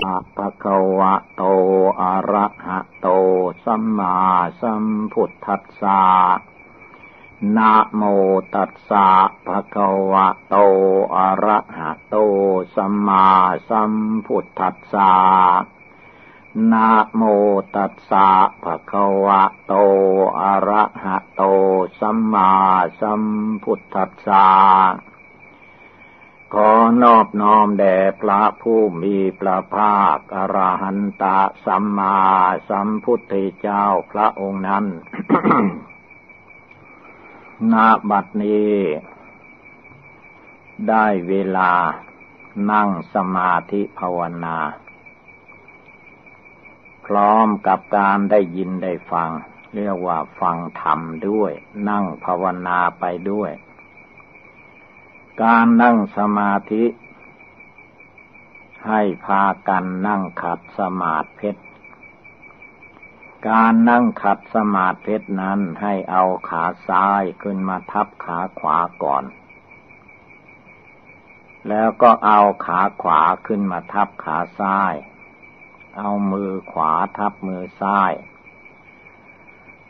อะภะคะวะโต อะระหะโต สัมมาสัมพุทธัสสะนะโมตัสสะภะคะวะโต อะระหะโต สัมมาสัมพุทธัสสะนะโมตัสสะภะคะวะโต อะระหะโต สัมมาสัมพุทธัสสะ ขอนอบน้อมแด่พระผู้มีพระภาคอรหันตะสัมมาสัมพุทธเจ้าพระองค์นั้นนาบัดนี้ ได้เวลานั่งสมาธิภาวนา พร้อมกับการได้ยินได้ฟัง เรียกว่าฟังธรรมด้วย นั่งภาวนาไปด้วย การนั่งสมาธิ ให้พากันนั่งขัดสมาธิเพชร การนั่งขัดสมาธิเพชรนั้นให้เอาขาซ้ายขึ้นมาทับขาขวาก่อน แล้วก็เอาขาขวาขึ้นมาทับขาซ้าย เอามือขวาทับมือซ้าย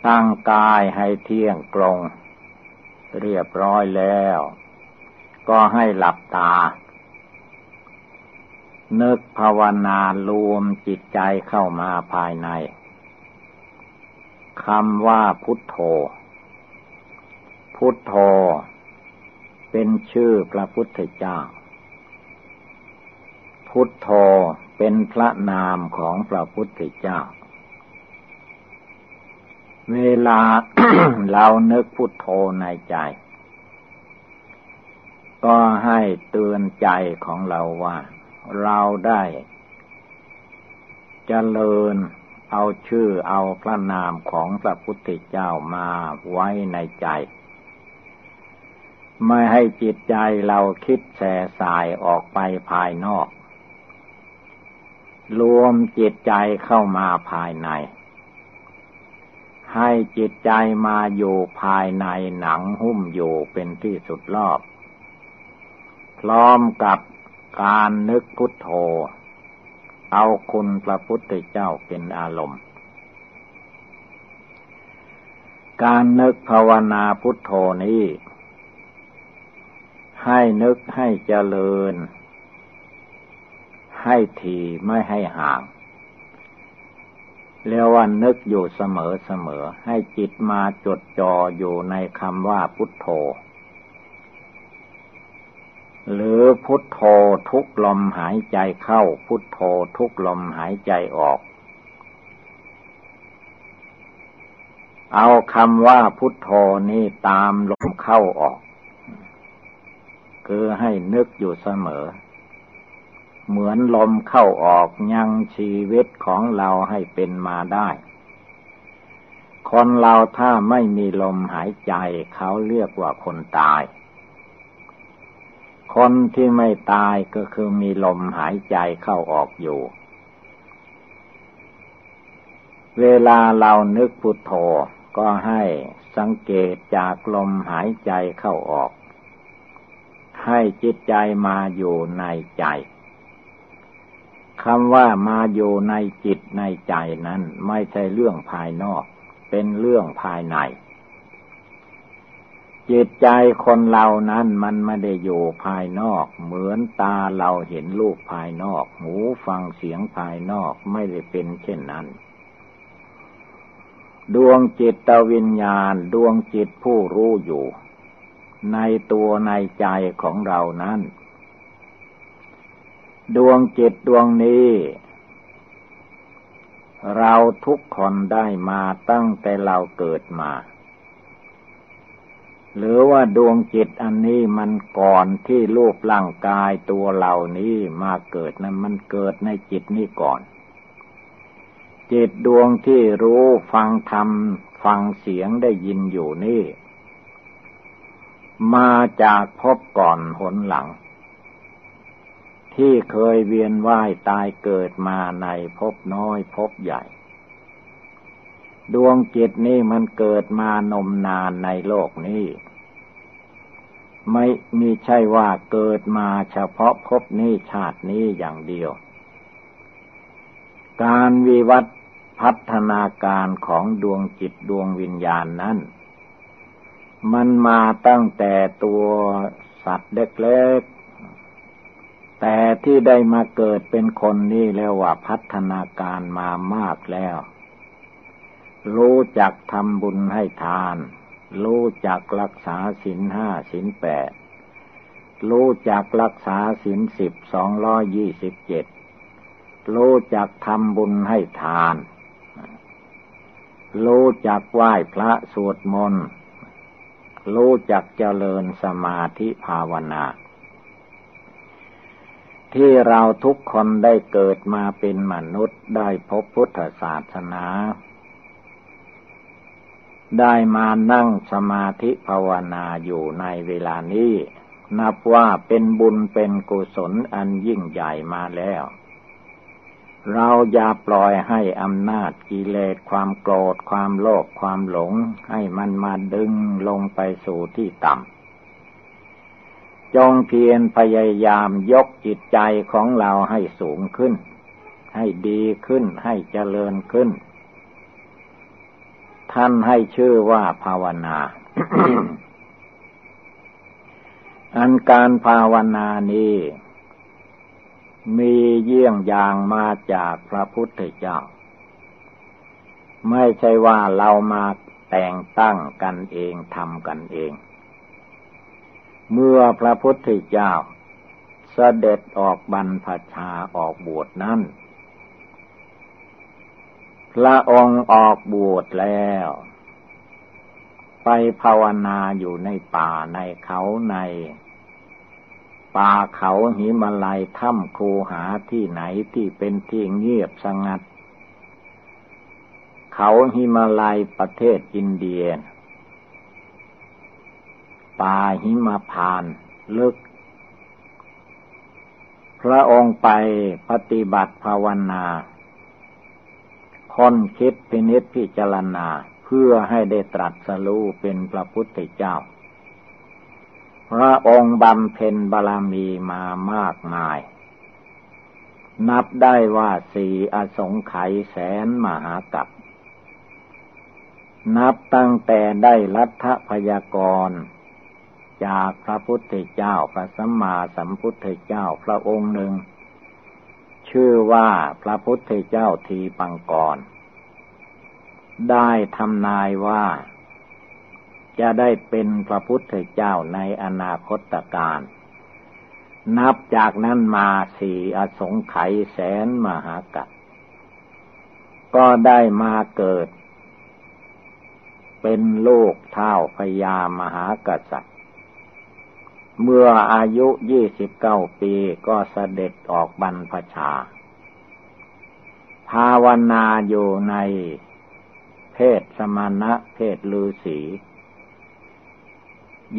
ตั้งกายให้เที่ยงตรง เรียบร้อยแล้ว ก็ให้หลับตา นึกภาวนารวมจิตใจเข้ามาภายในคำว่าพุทโธ พุทโธ เป็นชื่อพระพุทธเจ้า พุทโธเป็นพระนามของพระพุทธเจ้า เวลาเรานึกพุทโธในใจ ก็ให้เตือนใจของเราว่า เราได้จเจริญเอาชื่อเอาพระนามของพระพุทธเจ้ามาไว้ในใจ ไม่ให้จิตใจเราคิดแส่สายออกไปภายนอก รวมจิตใจเข้ามาภายใน ให้จิตใจมาอยู่ภายในหนังหุ้มอยู่เป็นที่สุดรอบ พร้อมกับการนึกพุทโธ เอาคุณพระพุทธเจ้าเป็นอารมณ์ การนึกภาวนาพุทโธนี้ ให้นึกให้เจริญ ให้ทีไม่ให้ห่างเรียกว่านึกอยู่เสมอเสมอ ให้จิตมาจดจ่ออยู่ในคำว่าพุทโธ หรือพุทโธทุกลมหายใจเข้า พุทโธทุกลมหายใจออก เอาคำว่าพุทโธนี้ตามลมเข้าออก คือให้นึกอยู่เสมอ เหมือนลมเข้าออกยังชีวิตของเราให้เป็นมาได้คนเราถ้าไม่มีลมหายใจเขาเรียกว่าคนตาย คนที่ไม่ตายก็คือมีลมหายใจเข้าออกอยู่ เวลาเรานึกพุทโธก็ให้สังเกตจากลมหายใจเข้าออก ให้จิตใจมาอยู่ในใจคำว่ามาอยู่ในจิตในใจนั้น ไม่ใช่เรื่องภายนอก เป็นเรื่องภายใน จิตใจคนเรานั้นมันไม่ได้อยู่ภายนอก เหมือนตาเราเห็นรูปภายนอก หูฟังเสียงภายนอกไม่ได้เป็นเช่นนั้น ดวงจิตวิญญาณดวงจิตผู้รู้อยู่ ในตัวในใจของเรานั้น ดวงจิตดวงนี้เราทุกคนได้มาตั้งแต่เราเกิดมา หรือว่าดวงจิตอันนี้มันก่อนที่รูปร่างกายตัวเหล่านี้มาเกิดนั้นมันเกิดในจิตนี้ก่อน จิตดวงที่รู้ฟังธรรมฟังเสียงได้ยินอยู่นี่ มาจากพบก่อนหนหลัง ที่เคยเวียนว่ายตายเกิดมาในพบน้อยพบใหญ่ ดวงจิตนี่มันเกิดมานมนานในโลกนี้ ไม่มีใช่ว่าเกิดมาเฉพาะพบนี้ชาตินี้อย่างเดียว การวิวัฒพัฒนาการของดวงจิตดวงวิญญาณนั้น มันมาตั้งแต่ตัวสัตว์เล็กๆ แต่ที่ได้มาเกิดเป็นคนนี่แล้วว่าพัฒนาการมามากแล้ว รู้จักทำบุญให้ทาน รู้จักรักษาศีลห้าศีลแปดรู้จักรักษาศีลสิบสองร้อยยี่สิบเจ็ดรู้จักทำบุญให้ทาน รู้จักไหว้พระสวดมนต์รู้จักเจริญสมาธิภาวนา ที่เราทุกคนได้เกิดมาเป็นมนุษย์ได้พบพุทธศาสนา ได้มานั่งสมาธิภาวนาอยู่ในเวลานี้ นับว่าเป็นบุญเป็นกุศลอันยิ่งใหญ่มาแล้ว เราอย่าปล่อยให้อำนาจกิเลสความโกรธความโลภความหลง ให้มันมาดึงลงไปสู่ที่ต่ำจงเพียรพยายามยกจิตใจของเราให้สูงขึ้น ให้ดีขึ้นให้เจริญขึ้น ท่านให้ชื่อว่าภาวนา อันการภาวนานี้มีเยี่ยงอย่างมาจากพระพุทธเจ้า ไม่ใช่ว่าเรามาแต่งตั้งกันเองทำกันเอง เมื่อพระพุทธเจ้าเสด็จออกบรรพชาออกบวชนั้น พระองค์ออกบวชแล้ว ไปภาวนาอยู่ในป่าในเขาใน ป่าเขาหิมาลัยถ้ำคูหาที่ไหนที่เป็นที่เงียบสงัด เขาหิมาลัยประเทศอินเดีย ป่าหิมาพานลึก พระองค์ไปปฏิบัติภาวนา ค้นคิดพินิจพิจารณาเพื่อให้ได้ตรัสรู้เป็นพระพุทธเจ้า พระองค์บำเพ็ญบารมีมามากมาย นับได้ว่าสี่อสงไขยแสนมหากัปนับตั้งแต่ได้รัฐพยากรจากพระพุทธเจ้าพระสัมมาสัมพุทธเจ้าพระองค์หนึ่ง ชื่อว่าพระพุทธเจ้าทีปังกร ได้ทำนายว่า จะได้เป็นพระพุทธเจ้าในอนาคตการ นับจากนั้นมาสี่อสงไขยแสนมหากัปก็ได้มาเกิด เป็นโลกเท่าพญามหากษัตริย เมื่ออายุยี่สิบเก้าปีก็เสด็จออกบรรพชา ภาวนาอยู่ในเพศสมณะเพศลือสี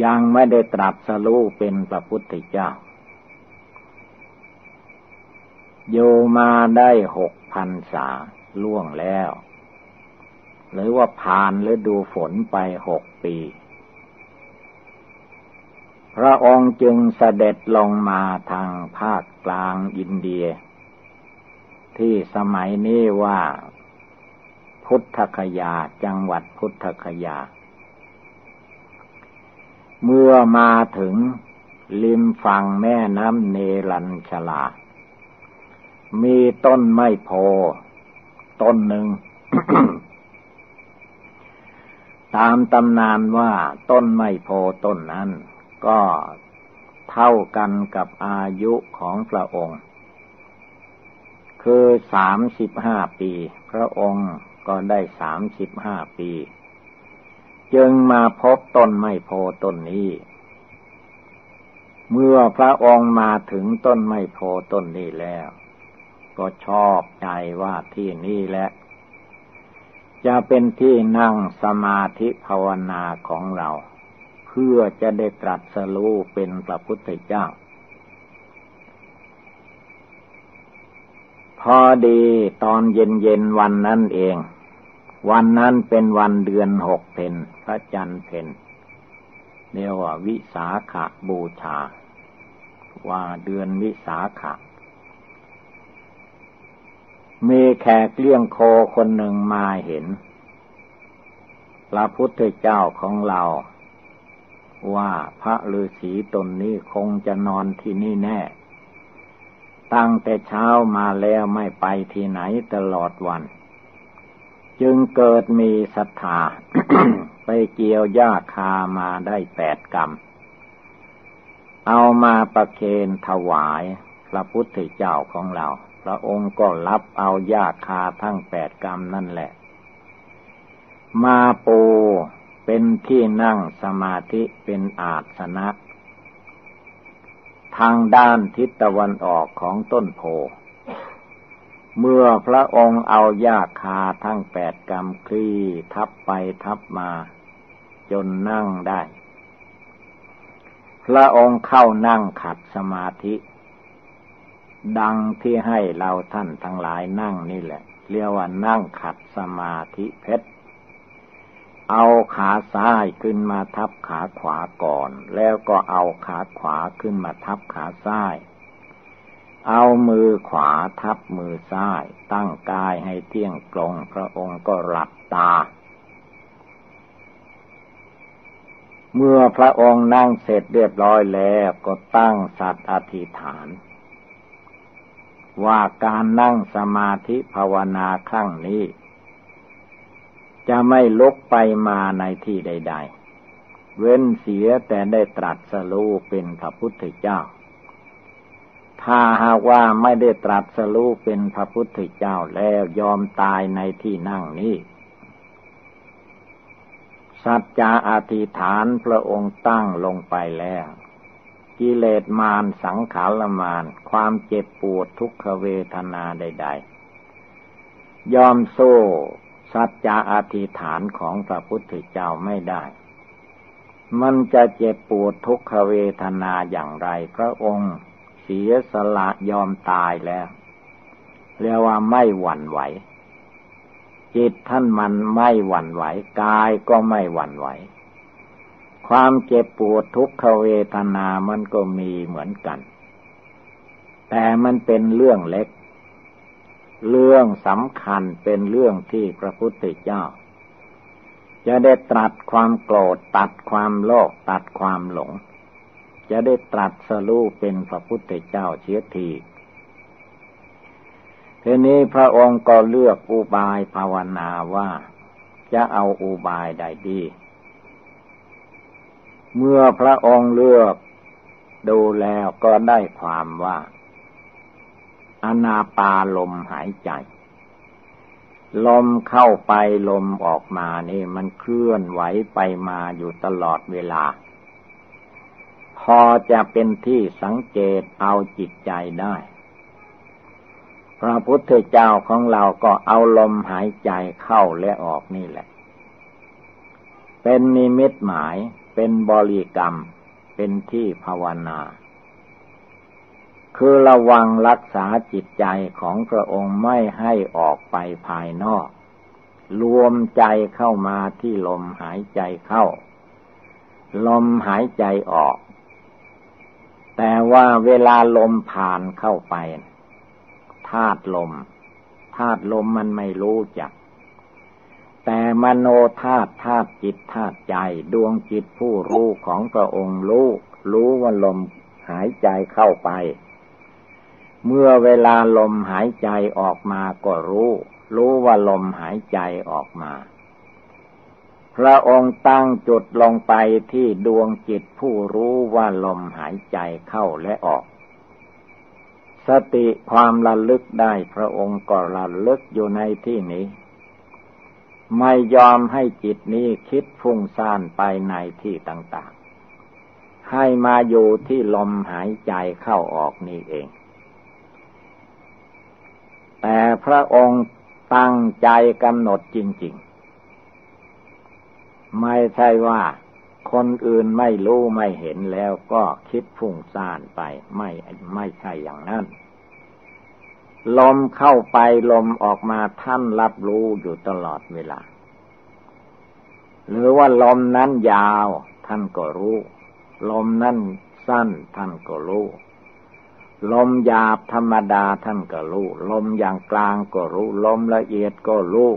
ยังไม่ได้ตรัสรู้เป็นพระพุทธเจ้าโยมาได้หกพันษาล่วงแล้ว หรือว่าผ่านฤดูฝนไปหกปี พระองค์จึงเสด็จลงมาทางภาคกลางอินเดีย ที่สมัยนี้ว่า พุทธคยาจังหวัดพุทธคยา เมื่อมาถึงริมฝั่งแม่น้ำเนรัญชลา มีต้นไม้โพต้นหนึ่ง ตามตำนานว่าต้นไม้โพต้นนั้น ก็เท่ากันกับอายุของพระองค์ คือสามสิบห้าปี พระองค์ก็ได้สามสิบห้าปี จึงมาพบต้นไม้โพต้นนี้ เมื่อพระองค์มาถึงต้นไม้โพต้นนี้แล้ว ก็ชอบใจว่าที่นี่แหละจะเป็นที่นั่งสมาธิภาวนาของเรา พื่อจะได้ตรัสรู้เป็นพระพุทธเจ้า พอดีตอนเย็นๆวันนั้นเอง วันนั้นเป็นวันเดือนหกเพนพระจันทร์เพนเรียกว่าวิสาขบูชา ว่าเดือนวิสาขมีแขกเลี้ยงโคคนหนึ่งมาเห็น พระพุทธเจ้าของเรา ว่าพระฤาษีตนนี้คงจะนอนที่นี่แน่ ตั้งแต่เช้ามาแล้วไม่ไปที่ไหนตลอดวัน จึงเกิดมีศรัทธาไปเกี่ยวหญ้าคามาได้แปดกรรม เอามาประเคนถวายพระพุทธเจ้าของเรา พระองค์ก็รับเอายาคาทั้งแปดกรรมนั่นแหละ มาปู เป็นที่นั่งสมาธิเป็นอาสนะ ทางด้านทิศตะวันออกของต้นโพ เมื่อพระองค์เอายาคาทั้งแปดกรรมคลี่ทับไปทับมา จนนั่งได้ พระองค์เข้านั่งขัดสมาธิ ดังที่ให้เราท่านทั้งหลายนั่งนี่แหละ เรียกว่านั่งขัดสมาธิเพชร เอาขาซ้ายขึ้นมาทับขาขวาก่อน แล้วก็เอาขาขวาขึ้นมาทับขาซ้าย เอามือขวาทับมือซ้าย ตั้งกายให้เที่ยงตรง พระองค์ก็หลับตา เมื่อพระองค์นั่งเสร็จเรียบร้อยแล้วก็ตั้งสัตว์อธิษฐาน ว่าการนั่งสมาธิภาวนาครั้งนี้ จะไม่ลุกไปมาในที่ใด ๆ เว้นเสียแต่ได้ตรัสรู้เป็นพระพุทธเจ้า ถ้าหากว่าไม่ได้ตรัสรู้เป็นพระพุทธเจ้าแล้วยอมตายในที่นั่งนี้ สัจจะอธิษฐานพระองค์ตั้งลงไปแล้ว กิเลสมารสังขารมารความเจ็บปวดทุกขเวทนาใด ๆ ยอมโซ สัจจะอธิษฐานของพระพุทธเจ้าไม่ได้ มันจะเจ็บปวดทุกขเวทนาอย่างไร พระองค์เสียสละยอมตายแล้ว เรียกว่าไม่หวั่นไหว จิตท่านมันไม่หวั่นไหว กายก็ไม่หวั่นไหว ความเจ็บปวดทุกขเวทนามันก็มีเหมือนกัน แต่มันเป็นเรื่องเล็ก เรื่องสำคัญเป็นเรื่องที่พระพุทธเจ้า จะได้ตรัสความโกรธตัดความโลภตัดความหลง จะได้ตรัสสรู้เป็นพระพุทธเจ้าเชียทีทีนี้พระองค์ก็เลือกอุบายภาวนาว่าจะเอาอุบายใดดี เมื่อพระองค์เลือกดูแล้วก็ได้ความว่า อนาปาลมหายใจ ลมเข้าไปลมออกมานี่มันเคลื่อนไหวไปมาอยู่ตลอดเวลา พอจะเป็นที่สังเกตเอาจิตใจได้ พระพุทธเจ้าของเราก็เอาลมหายใจเข้าและออกนี่แหละ เป็นนิมิตหมายเป็นบริกรรมเป็นที่ภาวนา คือระวังรักษาจิตใจของพระองค์ไม่ให้ออกไปภายนอก รวมใจเข้ามาที่ลมหายใจเข้า ลมหายใจออก แต่ว่าเวลาลมผ่านเข้าไปธาตุลมธาตุลมมันไม่รู้จัก แต่มโนธาตุธาตุจิตธาตุใจดวงจิตผู้รู้ของพระองค์รู้ รู้ว่าลมหายใจเข้าไป เมื่อเวลาลมหายใจออกมาก็รู้ รู้ว่าลมหายใจออกมา พระองค์ตั้งจุดลงไปที่ดวงจิตผู้รู้ว่าลมหายใจเข้าและออก สติความระลึกได้พระองค์ก็ระลึกอยู่ในที่นี้ ไม่ยอมให้จิตนี้คิดฟุ้งซ่านไปในที่ต่าง ๆ ให้มาอยู่ที่ลมหายใจเข้าออกนี่เอง แต่พระองค์ตั้งใจกำหนดจริง ๆ ไม่ใช่ว่าคนอื่นไม่รู้ไม่เห็นแล้วก็คิดฟุ้งซ่านไปไม่ไม่ใช่อย่างนั้นลมเข้าไปลมออกมาท่านรับรู้อยู่ตลอดเวลา หรือว่าลมนั้นยาว ท่านก็รู้ ลมนั้นสั้นท่านก็รู้ ลมหยาบธรรมดาท่านก็รู้ ลมอย่างกลางก็รู้ ลมละเอียดก็รู้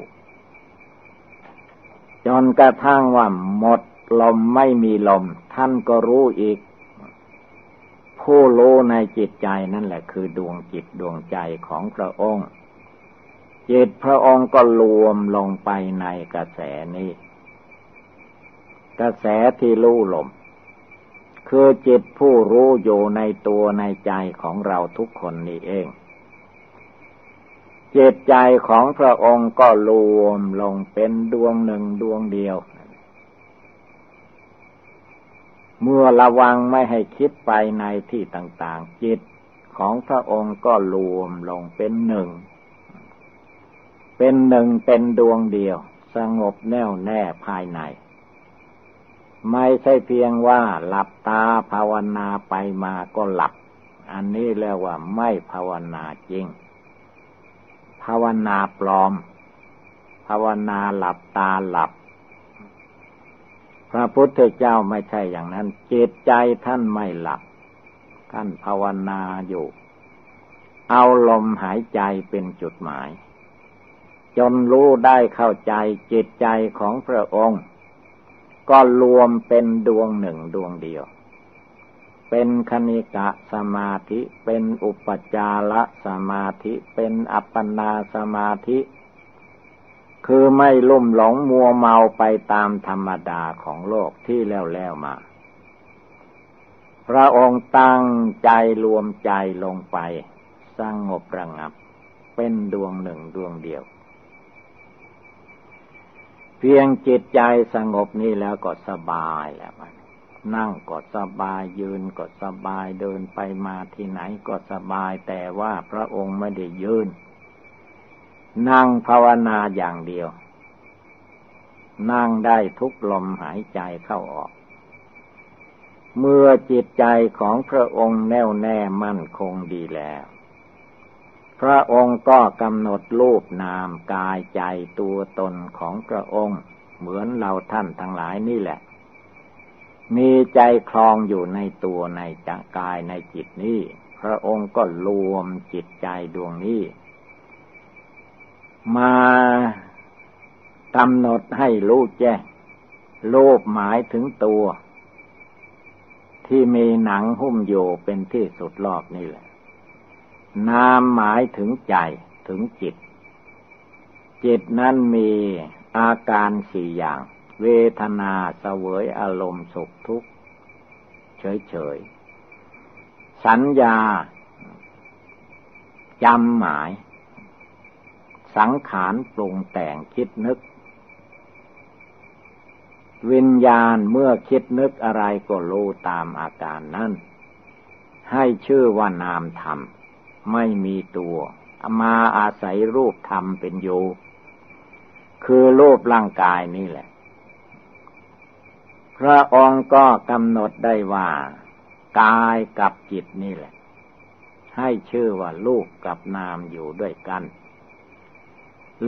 จนกระทั่งว่าหมดลมไม่มีลม ท่านก็รู้อีก ผู้รู้ในจิตใจนั่นแหละคือดวงจิตดวงใจของพระองค์ จิตพระองค์ก็รวมลงไปในกระแสนี้ กระแสที่รู้ลม คือจิตผู้รู้อยู่ในตัวในใจของเราทุกคนนี่เอง จิตใจของพระองค์ก็รวมลงเป็นดวงหนึ่งดวงเดียว เมื่อระวังไม่ให้คิดไปในที่ต่างๆ จิตของพระองค์ก็รวมลงเป็นหนึ่ง เป็นหนึ่งเป็นดวงเดียว สงบแน่วแน่ภายใน ไม่ใช่เพียงว่าหลับตาภาวนาไปมาก็หลับ อันนี้เรียกว่าไม่ภาวนาจริง ภาวนาปลอม ภาวนาหลับตาหลับ พระพุทธเจ้าไม่ใช่อย่างนั้น จิตใจท่านไม่หลับ ท่านภาวนาอยู่ เอาลมหายใจเป็นจุดหมาย จนรู้ได้เข้าใจจิตใจของพระองค์ ก็รวมเป็นดวงหนึ่งดวงเดียว เป็นคณิกะสมาธิ เป็นอุปจารสมาธิ เป็นอัปปนาสมาธิ คือไม่ลุ่มหลงมัวเมาไปตามธรรมดาของโลกที่แล้วแล้วมา พระองค์ตั้งใจรวมใจลงไปสร้างงบระงับ เป็นดวงหนึ่งดวงเดียว เพียงจิตใจสงบนี่แล้วก็สบายแล้วมันนั่งก็สบายยืนก็สบายเดินไปมาที่ไหนก็สบาย แต่ว่าพระองค์ไม่ได้ยืน นั่งภาวนาอย่างเดียว นั่งได้ทุกลมหายใจเข้าออก เมื่อจิตใจของพระองค์แน่วแน่มั่นคงดีแล้ว พระองค์ก็กำหนดรูปนามกายใจตัวตนของพระองค์ เหมือนเราท่านทั้งหลายนี่แหละ มีใจคลองอยู่ในตัวในจักายในจิตนี้ พระองค์ก็รวมจิตใจดวงนี้ มากำหนดให้รู้แจ้งรูปหมายถึงตัว ที่มีหนังหุ้มอยู่เป็นที่สุดรอบนี่แหละ นามหมายถึงใจถึงจิต จิตนั้นมีอาการสี่อย่าง เวทนาเสวยอารมณ์สุขทุกข์ เฉยๆ สัญญาจำหมาย สังขารปรุงแต่งคิดนึก วิญญาณเมื่อคิดนึกอะไรก็รู้ตามอาการนั้น ให้ชื่อว่านามธรรม ไม่มีตัว มาอาศัยรูปธรรมเป็นอยู่ คือรูปร่างกายนี่แหละ พระองค์ก็กำหนดได้ว่า กายกับจิตนี่แหละ ให้ชื่อว่ารูปกับนามอยู่ด้วยกัน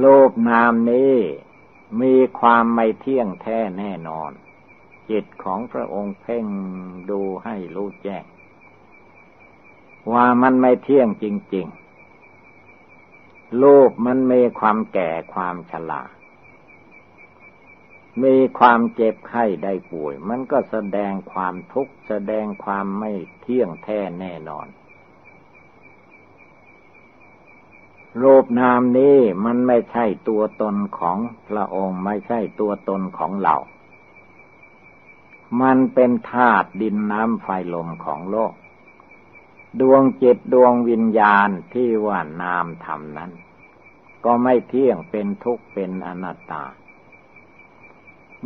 รูปนามนี้มีความไม่เที่ยงแท้แน่นอน จิตของพระองค์เพ่งดูให้รู้แจ้ง ว่ามันไม่เที่ยงจริง ๆ โลกมันมีความแก่ความชรามีความเจ็บไข้ได้ป่วย มันก็แสดงความทุกข์แสดงความไม่เที่ยงแท้แน่นอนรูปนามนี้มันไม่ใช่ตัวตนของพระองค์ไม่ใช่ตัวตนของเรา มันเป็นธาตุดินน้ำไฟลมของโลก ดวงจิตดวงวิญญาณที่ว่านามธรรมนั้น ก็ไม่เที่ยงเป็นทุกข์เป็นอนัตตา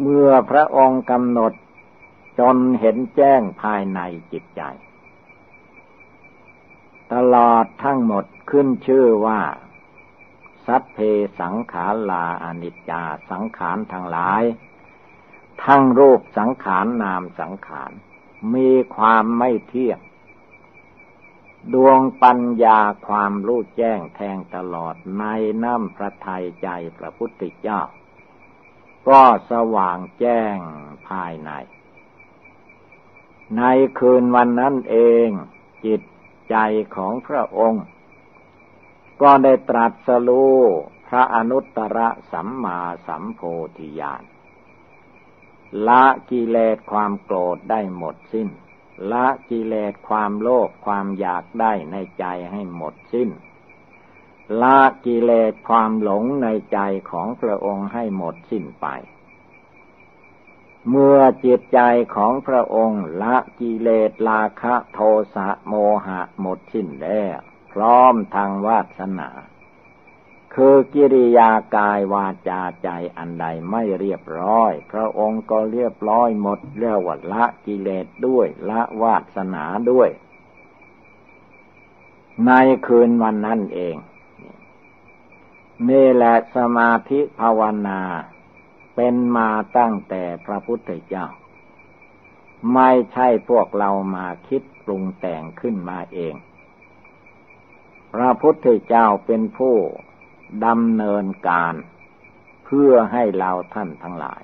เมื่อพระองค์กำหนดจนเห็นแจ้งภายในจิตใจ ตลอดทั้งหมดขึ้นชื่อว่า สัพเพสังขาราอนิจจาสังขารทั้งหลาย ทั้งรูปสังขารนามสังขาร มีความไม่เที่ยง ดวงปัญญาความรู้แจ้งแทงตลอดในน้ำพระทัยใจพระพุทธเจ้า ก็สว่างแจ้งภายใน ในคืนวันนั้นเองจิตใจของพระองค์ ก็ได้ตรัสรู้พระอนุตตรสัมมาสัมโพธิญาณละกิเลสความโกรธได้หมดสิ้น ละกิเลสความโลภความอยากได้ในใจให้หมดสิ้น ละกิเลสความหลงในใจของพระองค์ให้หมดสิ้นไป เมื่อจิตใจของพระองค์ละกิเลสราคะโทสะโมหะหมดสิ้นแล้วพร้อมทางวาสนา คือกิริยากายวาจาใจอันใดไม่เรียบร้อย พระองค์ก็เรียบร้อยหมดเรียกว่าละกิเลสด้วย ละวาสนาด้วย ในคืนวันนั้นเองนี่แหละสมาธิภาวนา เป็นมาตั้งแต่พระพุทธเจ้า ไม่ใช่พวกเรามาคิดปรุงแต่งขึ้นมาเอง พระพุทธเจ้าเป็นผู้ ดำเนินการเพื่อให้เราท่านทั้งหลาย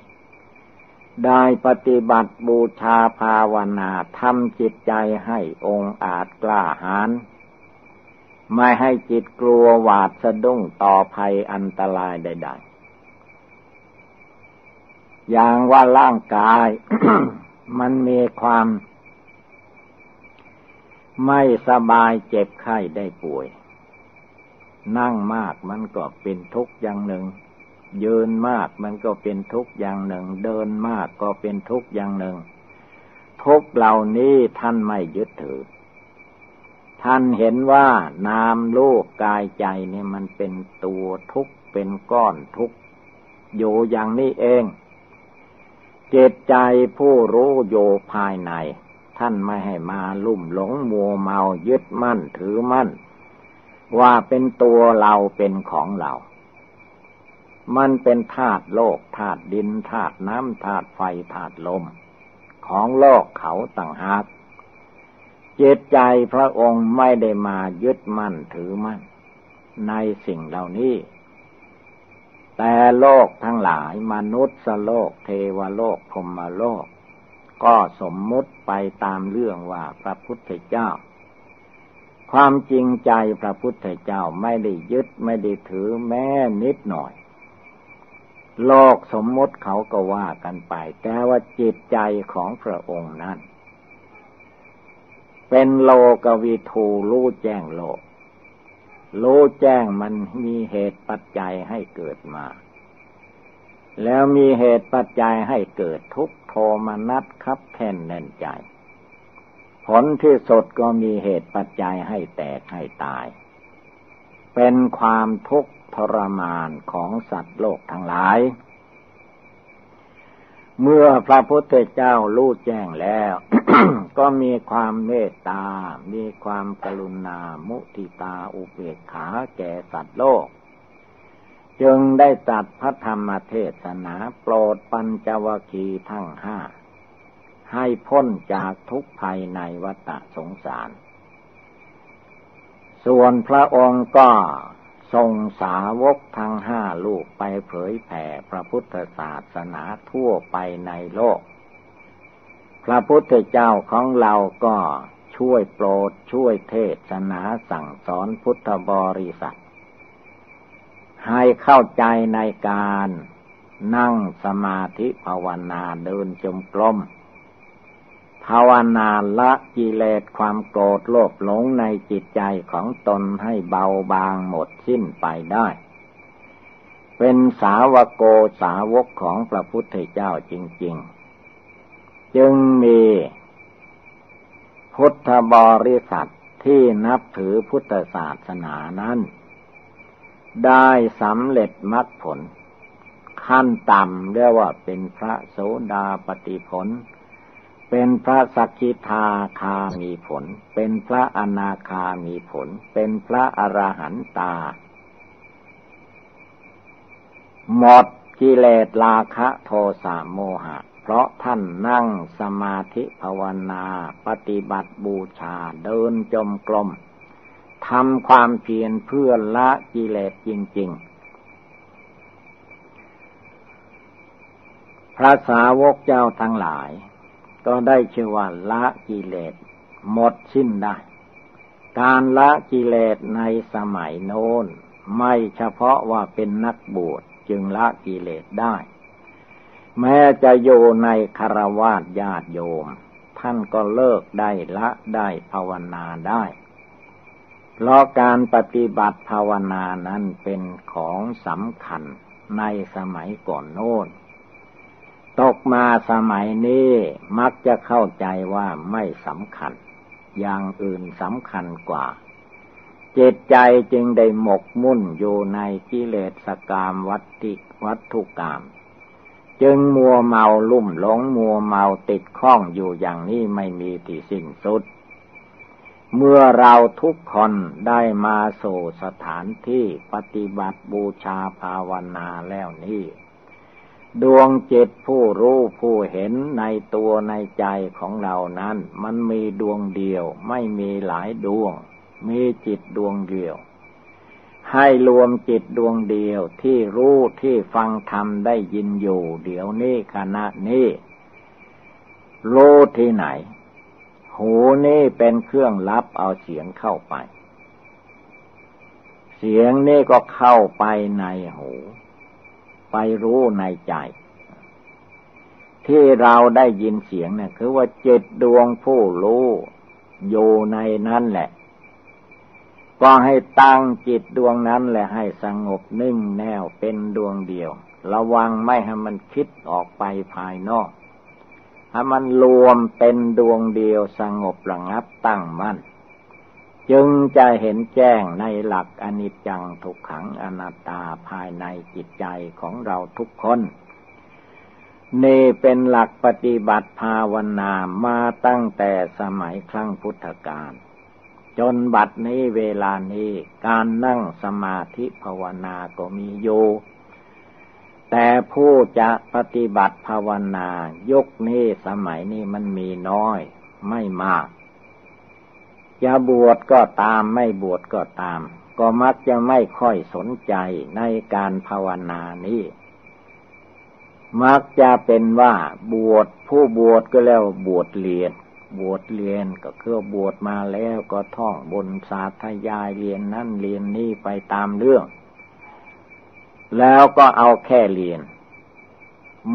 ได้ปฏิบัติบูชาภาวนาทำจิตใจให้องค์อาจกล้าหาญไม่ให้จิตกลัวหวาดสะดุ้งต่อภัยอันตรายใด ๆ อย่างว่าร่างกาย มันมีความ ไม่สบายเจ็บไข้ได้ป่วย นั่งมากมันก็เป็นทุกข์อย่างหนึ่ง ยืนมากมันก็เป็นทุกข์อย่างหนึ่ง เดินมากก็เป็นทุกข์อย่างหนึ่ง ทุกเหล่านี้ท่านไม่ยึดถือ ท่านเห็นว่านามลูกกายใจเนี่ยมันเป็นตัวทุกข์เป็นก้อนทุกข์อยู่อย่างนี้เองเจตใจผู้รู้โยภายใน ท่านไม่ให้มาลุ่มหลงมัวเมายึดมั่นถือมั่น ว่าเป็นตัวเราเป็นของเรา มันเป็นธาตุโลกธาตุดินธาตุน้ำธาตุไฟธาตุลม ของโลกเขาต่างหากจิตใจพระองค์ไม่ได้มายึดมั่นถือมั่น ในสิ่งเหล่านี้ แต่โลกทั้งหลายมนุษย์โลกเทวโลกพรมโลก ก็สมมุติไปตามเรื่องว่าพระพุทธเจ้า ความจริงใจพระพุทธเจ้าไม่ได้ยึดไม่ได้ถือแม้นิดหน่อย โลกสมมติเขาก็ว่ากันไป แต่ว่าจิตใจของพระองค์นั้น เป็นโลกวิทูรู้แจ้งโลก รู้แจ้งมันมีเหตุปัจจัยให้เกิดมา แล้วมีเหตุปัจจัยให้เกิดทุกโทมนัสคับแท่นแน่นใจ ผลที่สุดก็มีเหตุปัจจัยให้แตกให้ตาย เป็นความทุกข์ทรมานของสัตว์โลกทั้งหลาย เมื่อพระพุทธเจ้ารู้แจ้งแล้ว ก็มีความเมตตา มีความกรุณา มุทิตา อุเบกขาแก่สัตว์โลก จึงได้จัดพระธรรมเทศนาโปรดปัญจวคีทั้งห้า ให้พ้นจากทุกภัยในวัฏสงสาร ส่วนพระองค์ก็ทรงสาวกทั้งห้าลูกไปเผยแผ่พระพุทธศาสนาทั่วไปในโลก พระพุทธเจ้าของเราก็ช่วยโปรดช่วยเทศนาสั่งสอนพุทธบริษัท ให้เข้าใจในการนั่งสมาธิภาวนาเดินจมกลม ภาวนาละกิเลสความโกรธโลภหลงในจิตใจของตนให้เบาบางหมดสิ้นไปได้ เป็นสาวโกสาวกของพระพุทธเจ้าจริง ๆ จึงมีพุทธบริษัทที่นับถือพุทธศาสนานั้น ได้สำเร็จมรรคผล ขั้นต่ำเรียกว่าเป็นพระโสดาปติผล เป็นพระสักกิทาคามีผล เป็นพระอนาคามีผล เป็นพระอรหันตา หมดกิเลสราคะโทสะโมหะ เพราะท่านนั่งสมาธิภาวนา ปฏิบัติบูชาเดินจมกลมทำความเพียรเพื่อละกิเลสจริง ๆพระสาวกเจ้าทั้งหลาย ก็ได้ชื่อว่าละกิเลสหมดสิ้นได้ การละกิเลสในสมัยโน้น ไม่เฉพาะว่าเป็นนักบวชจึงละกิเลสได้ แม้จะอยู่ในคารวาสญาติโยม ท่านก็เลิกได้ละได้ภาวนาได้เพราะการปฏิบัติภาวนานั้นเป็นของสำคัญในสมัยก่อนโน้น ตกมาสมัยนี้มักจะเข้าใจว่าไม่สำคัญ อย่างอื่นสำคัญกว่า จิตใจจึงได้หมกมุ่นอยู่ในกิเลสกามวัตติวัตถุกรรมจึงมัวเมาลุ่มหลงมัวเมาติดข้องอยู่อย่างนี้ไม่มีที่สิ้นสุด เมื่อเราทุกคนได้มาสู่สถานที่ปฏิบัติบูชาภาวนาแล้วนี้ ดวงจิตผู้รู้ผู้เห็นในตัวในใจของเรานั้น มันมีดวงเดียว ไม่มีหลายดวง มีจิตดวงเดียว ให้รวมจิตดวงเดียวที่รู้ที่ฟังธรรมได้ยินอยู่ เดี๋ยวนี้ขณะนี้รู้ที่ไหน หูนี่เป็นเครื่องรับเอาเสียงเข้าไป เสียงนี่ก็เข้าไปในหู ไปรู้ในใจ ที่เราได้ยินเสียงเนี่ยคือว่าจิตดวงผู้รู้อยู่ในนั้นแหละ ก็ให้ตั้งจิตดวงนั้นแหละให้สงบนิ่งแน่วเป็นดวงเดียว ระวังไม่ให้มันคิดออกไปภายนอกให้มันรวมเป็นดวงเดียวสงบระงับตั้งมัน่น จึงจะเห็นแจ้งในหลักอนิจจังทุกขังอนัตตาภายในจิตใจของเราทุกคน นี่เป็นหลักปฏิบัติภาวนามาตั้งแต่สมัยครั้งพุทธกาลจนบัดนี้เวลานี้การนั่งสมาธิภาวนาก็มีอยู่ แต่ผู้จะปฏิบัติภาวนายกนี้สมัยนี้มันมีน้อยไม่มาก จะบวชก็ตามไม่บวชก็ตาม ก็มักจะไม่ค่อยสนใจในการภาวนานี้ มักจะเป็นว่าบวชผู้บวชก็แล้วบวชเรียน บวชเรียนก็คือบวชมาแล้วก็ท่องบนสาธยายเรียนนั่นเรียนนี่ไปตามเรื่อง แล้วก็เอาแค่เรียน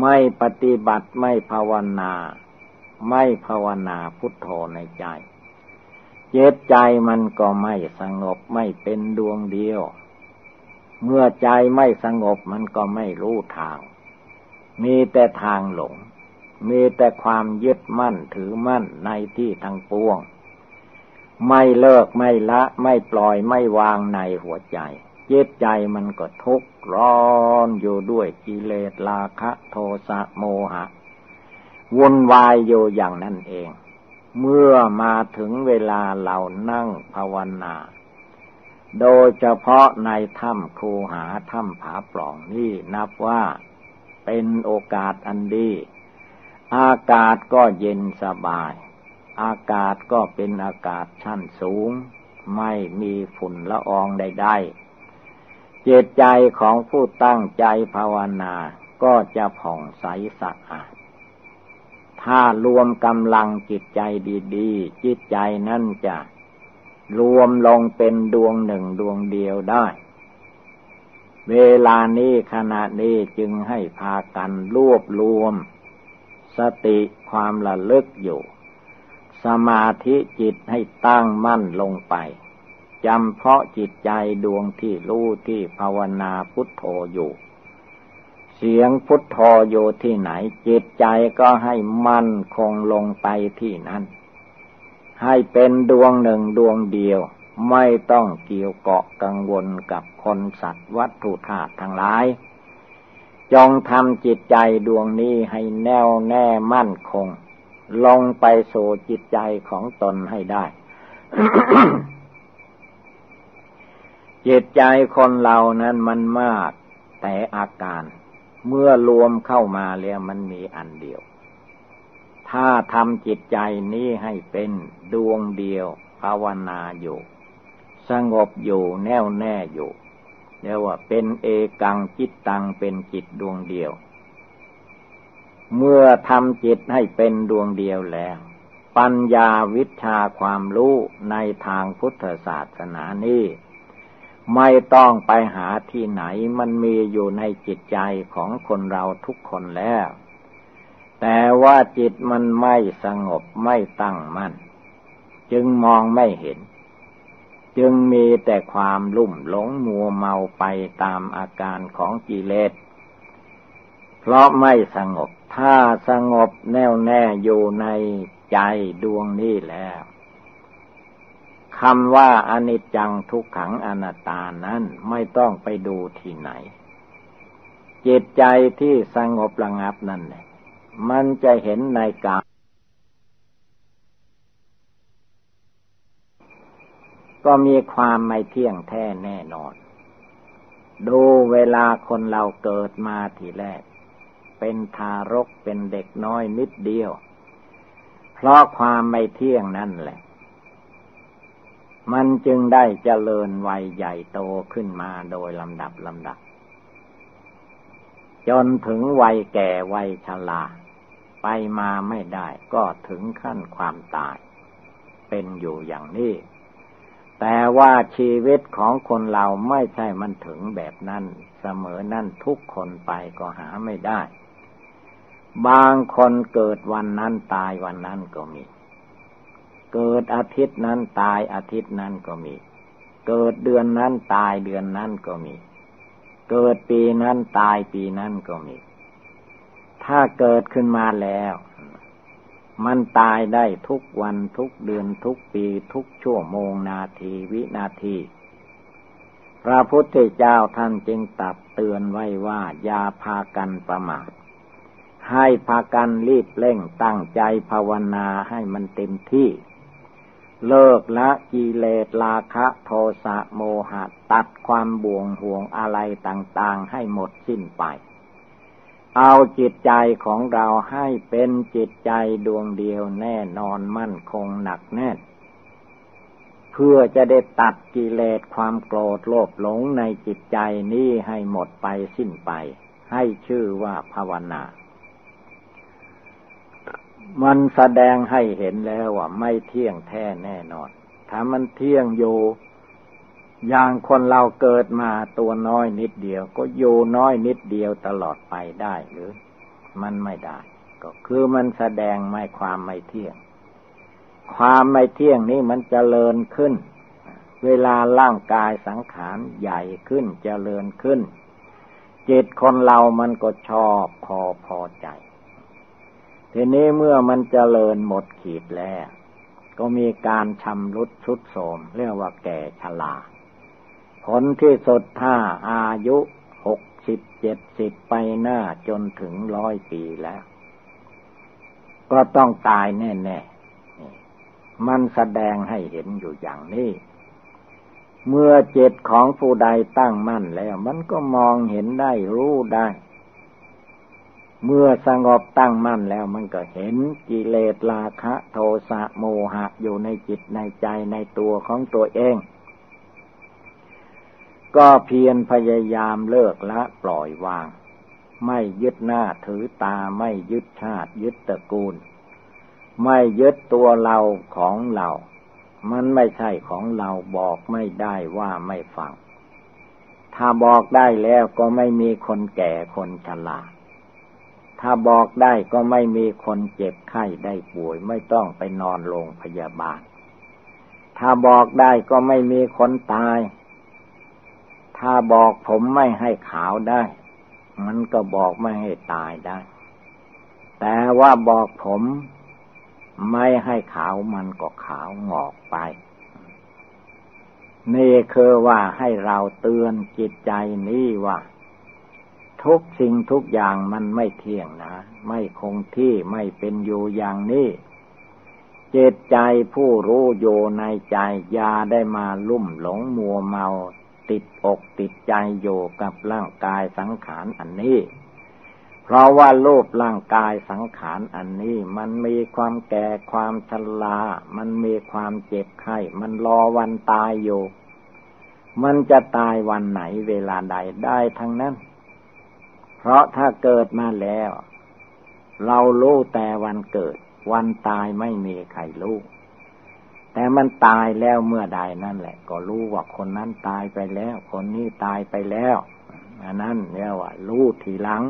ไม่ปฏิบัติไม่ภาวนา ไม่ภาวนาพุทโธในใจ เจตใจมันก็ไม่สงบไม่เป็นดวงเดียว เมื่อใจไม่สงบมันก็ไม่รู้ทาง มีแต่ทางหลง มีแต่ความยึดมั่นถือมั่นในที่ทางปวง ไม่เลิกไม่ละไม่ปล่อยไม่วางในหัวใจจิตใจมันก็ทุกข์ร้อนอยู่ด้วยกิเลสราคะ โทสะโมหะวนวายอยู่อย่างนั้นเอง เมื่อมาถึงเวลาเรานั่งภาวนา โดยเฉพาะในถ้ำคูหาถ้ำผาปล่องนี่นับว่าเป็นโอกาสอันดี อากาศก็เย็นสบาย อากาศก็เป็นอากาศชั้นสูง ไม่มีฝุ่นละอองใดๆเจตใจของผู้ตั้งใจภาวนาก็จะผ่องใสสะอาด ถ้ารวมกำลังจิตใจดีๆ จิตใจนั่นจะรวมลงเป็นดวงหนึ่งดวงเดียวได้ เวลานี้ขณะนี้จึงให้พากันรวบรวม สติความระลึกอยู่ สมาธิจิตให้ตั้งมั่นลงไปจำเพาะจิตใจดวงที่รู้ที่ภาวนาพุทโธอยู่ เสียงพุทโธอยู่ที่ไหน จิตใจก็ให้มั่นคงลงไปที่นั้น ให้เป็นดวงหนึ่งดวงเดียว ไม่ต้องเกี่ยวเกาะกังวลกับคนสัตว์วัตถุธาตุทั้งหลาย จงทำจิตใจดวงนี้ให้แน่วแน่มั่นคง ลงไปสู่จิตใจของตนให้ได้จิตใจคนเรานั้นมันมากแต่อาการ เมื่อรวมเข้ามาแล้วมันมีอันเดียว ถ้าทำจิตใจนี้ให้เป็นดวงเดียวภาวนาอยู่ สงบอยู่แน่วแน่อยู่เรียกว่าเป็นเอกังจิตตังเป็นจิตดวงเดียว เมื่อทำจิตให้เป็นดวงเดียวแล้ว ปัญญาวิชาความรู้ในทางพุทธศาสนานี้ ไม่ต้องไปหาที่ไหนมันมีอยู่ในจิตใจของคนเราทุกคนแล้ว แต่ว่าจิตมันไม่สงบไม่ตั้งมัน่น จึงมองไม่เห็น จึงมีแต่ความลุ่มหลงมัวเมาไปตามอาการของกิเลส เพราะไม่สงบ ถ้าสงบแน่วแน่อยู่ในใจดวงนี้แล้ว คำว่าอนิจจังทุกขังอนัตตานั้นไม่ต้องไปดูที่ไหน จิตใจที่สงบระงับนั่นแหละมันจะเห็นในกาก็มีความไม่เที่ยงแท้แน่นอน ดูเวลาคนเราเกิดมาทีแรก เป็นทารกเป็นเด็กน้อยนิดเดียว เพราะความไม่เที่ยงนั่นแหละ มันจึงได้เจริญวัยใหญ่โตขึ้นมาโดยลำดับลำดับ จนถึงวัยแก่วัยชราไปมาไม่ได้ก็ถึงขั้นความตาย เป็นอยู่อย่างนี้ แต่ว่าชีวิตของคนเราไม่ใช่มันถึงแบบนั้นเสมอนั่นทุกคนไปก็หาไม่ได้ บางคนเกิดวันนั้นตายวันนั้นก็มี เกิดอาทิตย์นั้นตายอาทิตย์นั้นก็มี เกิดเดือนนั้นตายเดือนนั้นก็มี เกิดปีนั้นตายปีนั้นก็มี ถ้าเกิดขึ้นมาแล้ว มันตายได้ทุกวันทุกเดือนทุกปีทุกชั่วโมงนาทีวินาทีพระพุทธเจ้าท่านจึงตัดเตือนไว้ว่าอย่าพากันประมาทให้พากันรีบเร่งตั้งใจภาวนาให้มันเต็มที่ เลิกละกิเลสราคะโทสะโมหะ ตัดความบ่วงห่วงอะไรต่างๆ ให้หมดสิ้นไป เอาจิตใจของเราให้เป็นจิตใจดวงเดียวแน่นอนมั่นคงหนักแน่น เพื่อจะได้ตัดกิเลสความโกรธโลภหลงในจิตใจนี้ให้หมดไปสิ้นไป ให้ชื่อว่าภาวนา มันแสดงให้เห็นแล้วว่าไม่เที่ยงแท้แน่นอน ถ้ามันเที่ยงอยู่ อย่างคนเราเกิดมาตัวน้อยนิดเดียว ก็อยู่น้อยนิดเดียวตลอดไปได้หรือ มันไม่ได้ ก็คือมันแสดงไม่ความไม่เที่ยง ความไม่เที่ยงนี้มันจเจริญขึ้น เวลาร่างกายสังขารใหญ่ขึ้นจเจริญขึ้น จิตคนเรามันก็ชอบพอพอใจ ทีนี้เมื่อมันจเจริญหมดขีดแล้ว ก็มีการชำรุดชุดโสม เรียกว่าแก่ชราผลที่สุดถ้าอายุหกสิบเจ็ดสิบไปหน้าจนถึงร้อยปีแล้ว ก็ต้องตายแน่ๆมันแสดงให้เห็นอยู่อย่างนี้ เมื่อเจตของผู้ใดตั้งมั่นแล้ว มันก็มองเห็นได้รู้ได้ เมื่อสงบตั้งมั่นแล้วมันก็เห็นกิเลสราคะ โทสะโมหะอยู่ในจิตในใจในตัวของตัวเอง ก็เพียรพยายามเลิกละปล่อยวาง ไม่ยึดหน้าถือตาไม่ยึดชาติยึดตระกูล ไม่ยึดตัวเราของเรา มันไม่ใช่ของเราบอกไม่ได้ว่าไม่ฟัง ถ้าบอกได้แล้วก็ไม่มีคนแก่คนชรา ถ้าบอกได้ก็ไม่มีคนเจ็บไข้ได้ป่วย ไม่ต้องไปนอนโรงพยาบาล ถ้าบอกได้ก็ไม่มีคนตาย ถ้าบอกผมไม่ให้ขาวได้ มันก็บอกไม่ให้ตายได้ แต่ว่าบอกผมไม่ให้ขาวมันก็ขาวงอกไป นี่คือว่าให้เราเตือนจิตใจนี้ว่า ทุกสิ่งทุกอย่างมันไม่เที่ยงนะ ไม่คงที่ไม่เป็นอยู่อย่างนี้จิตใจผู้รู้อยู่ในใจยาได้มาลุ่มหลงมัวเมา ติดอกติดใจอยู่กับร่างกายสังขารอันนี้ เพราะว่าโลภร่างกายสังขารอันนี้ มันมีความแก่ความชรามันมีความเจ็บไข้ มันรอวันตายอยู่ มันจะตายวันไหนเวลาใดได้ทั้งนั้น เพราะถ้าเกิดมาแล้ว เรารู้แต่วันเกิด วันตายไม่มีใครรู้แต่มันตายแล้วเมื่อใดนั่นแหละ ก็รู้ว่าคนนั้นตายไปแล้ว คนนี้ตายไปแล้วอันนั้นเรียกว่ารู้ทีหลัง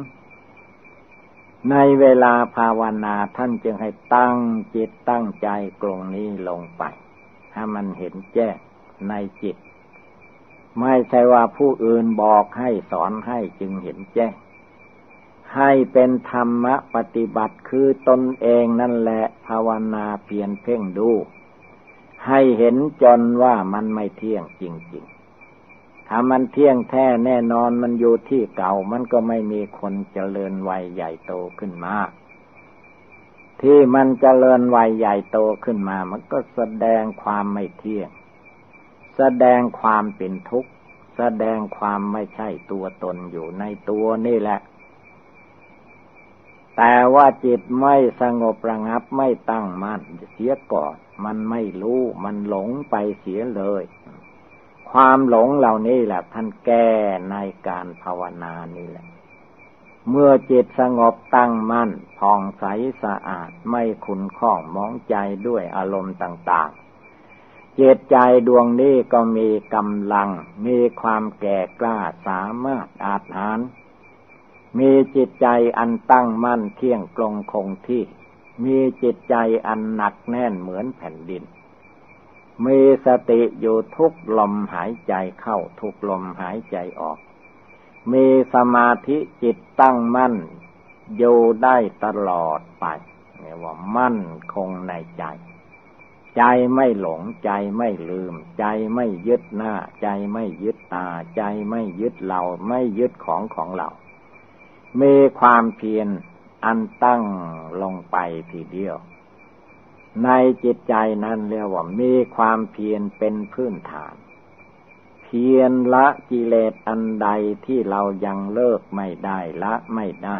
ในเวลาภาวนาท่านจึงให้ตั้งจิตตั้งใจกลงนี้ลงไปให้มันเห็นแจ้งในจิต ไม่ใช่ว่าผู้อื่นบอกให้สอนให้จึงเห็นแจ้ง ให้เป็นธรรมปฏิบัติคือตนเองนั่นแหละภาวนาเพียนเพ่งดู ให้เห็นจนว่ามันไม่เที่ยงจริง ๆ ถ้ามันเที่ยงแท้แน่นอนมันอยู่ที่เก่ามันก็ไม่มีคนเจริญวัยใหญ่โตขึ้นมาที่มันเจริญวัยใหญ่โตขึ้นมา มันก็แสดงความไม่เที่ยง แสดงความเป็นทุกข์ แสดงความไม่ใช่ตัวตนอยู่ในตัวนี่แหละ แต่ว่าจิตไม่สงบระงับไม่ตั้งมั่นเสียก่อน มันไม่รู้ มันหลงไปเสียเลย ความหลงเหล่านี้แหละท่านแก้ในการภาวนานี่แหละ เมื่อจิตสงบตั้งมั่นผ่องใสสะอาดไม่ขุนข้องมองใจด้วยอารมณ์ต่าง ๆ เจตใจดวงนี้ก็มีกำลัง มีความแก่กล้าสามารถอาจหาร มีจิตใจอันตั้งมั่นเที่ยงตรงคงที่ มีจิตใจอันหนักแน่นเหมือนแผ่นดิน มีสติอยู่ทุกลมหายใจเข้าทุกลมหายใจออก มีสมาธิจิตตั้งมั่น อยู่ได้ตลอดไปเรียกว่ามั่นคงในใจ ใจไม่หลงใจไม่ลืม ใจไม่ยึดหน้า ใจไม่ยึดตา ใจไม่ยึดเรา ไม่ยึดของของเรา มีความเพียรอันตั้งลงไปทีเดียว ในจิตใจนั้นเรียกว่ามีความเพียรเป็นพื้นฐาน เพียรละกิเลสอันใดที่เรายังเลิกไม่ได้ละไม่ได้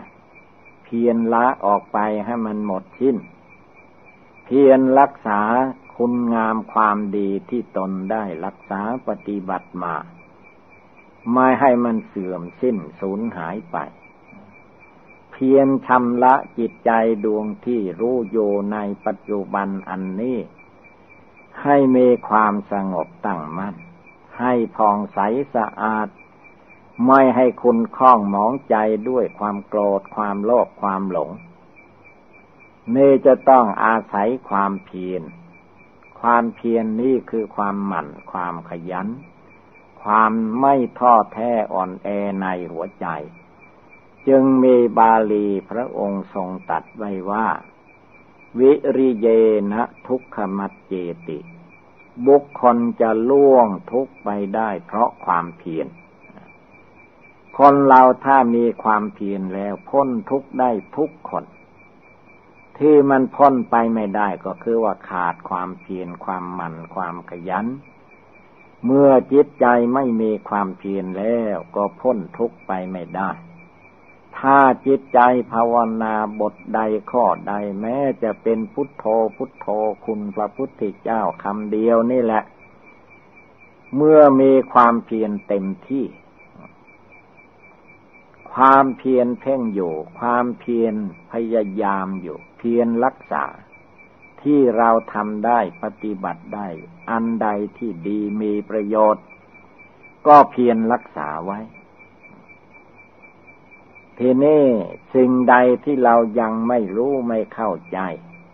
เพียรละออกไปให้มันหมดสิ้น เพียรรักษาคุณงามความดีที่ตนได้รักษาปฏิบัติมา ไม่ให้มันเสื่อมสิ้นสูญหายไป เพียรชำระจิตใจดวงที่รู้อยู่ในปัจจุบันอันนี้ ให้มีความสงบตั้งมัน่น ให้ผ่องใสสะอาด ไม่ให้คุณคล้องหมองใจด้วยความโกรธความโลภความหลงนี่จะต้องอาศัยความเพียร ความเพียรนนี่คือความหมั่น ความขยัน ความไม่ท้อแท้อ่อนแอในหัวใจ จึงมีบาลีพระองค์ทรงตัดไว้ว่า วิริเยนะทุกขมัจเจติ บุคคลจะล่วงทุกไปได้เพราะความเพียร คนเราถ้ามีความเพียรแล้วพ้นทุกได้ทุกคน ที่มันพ้นไปไม่ได้ก็คือว่าขาดความเพียรความหมั่นความขยันเมื่อจิตใจไม่มีความเพียรแล้วก็พ้นทุกไปไม่ได้ ถ้าจิตใจภาวนาบทใดข้อใดแม้จะเป็นพุทโธพุทโธคุณพระพุทธเจ้าคำเดียวนี่แหละ เมื่อมีความเพียรเต็มที่ ความเพียรเพ่งอยู่ ความเพียรพยายามอยู่ เพียรรักษา ที่เราทำได้ปฏิบัติได้ อันใดที่ดีมีประโยชน์ ก็เพียรรักษาไว้ ทีนี้สิ่งใดที่เรายังไม่รู้ไม่เข้าใจ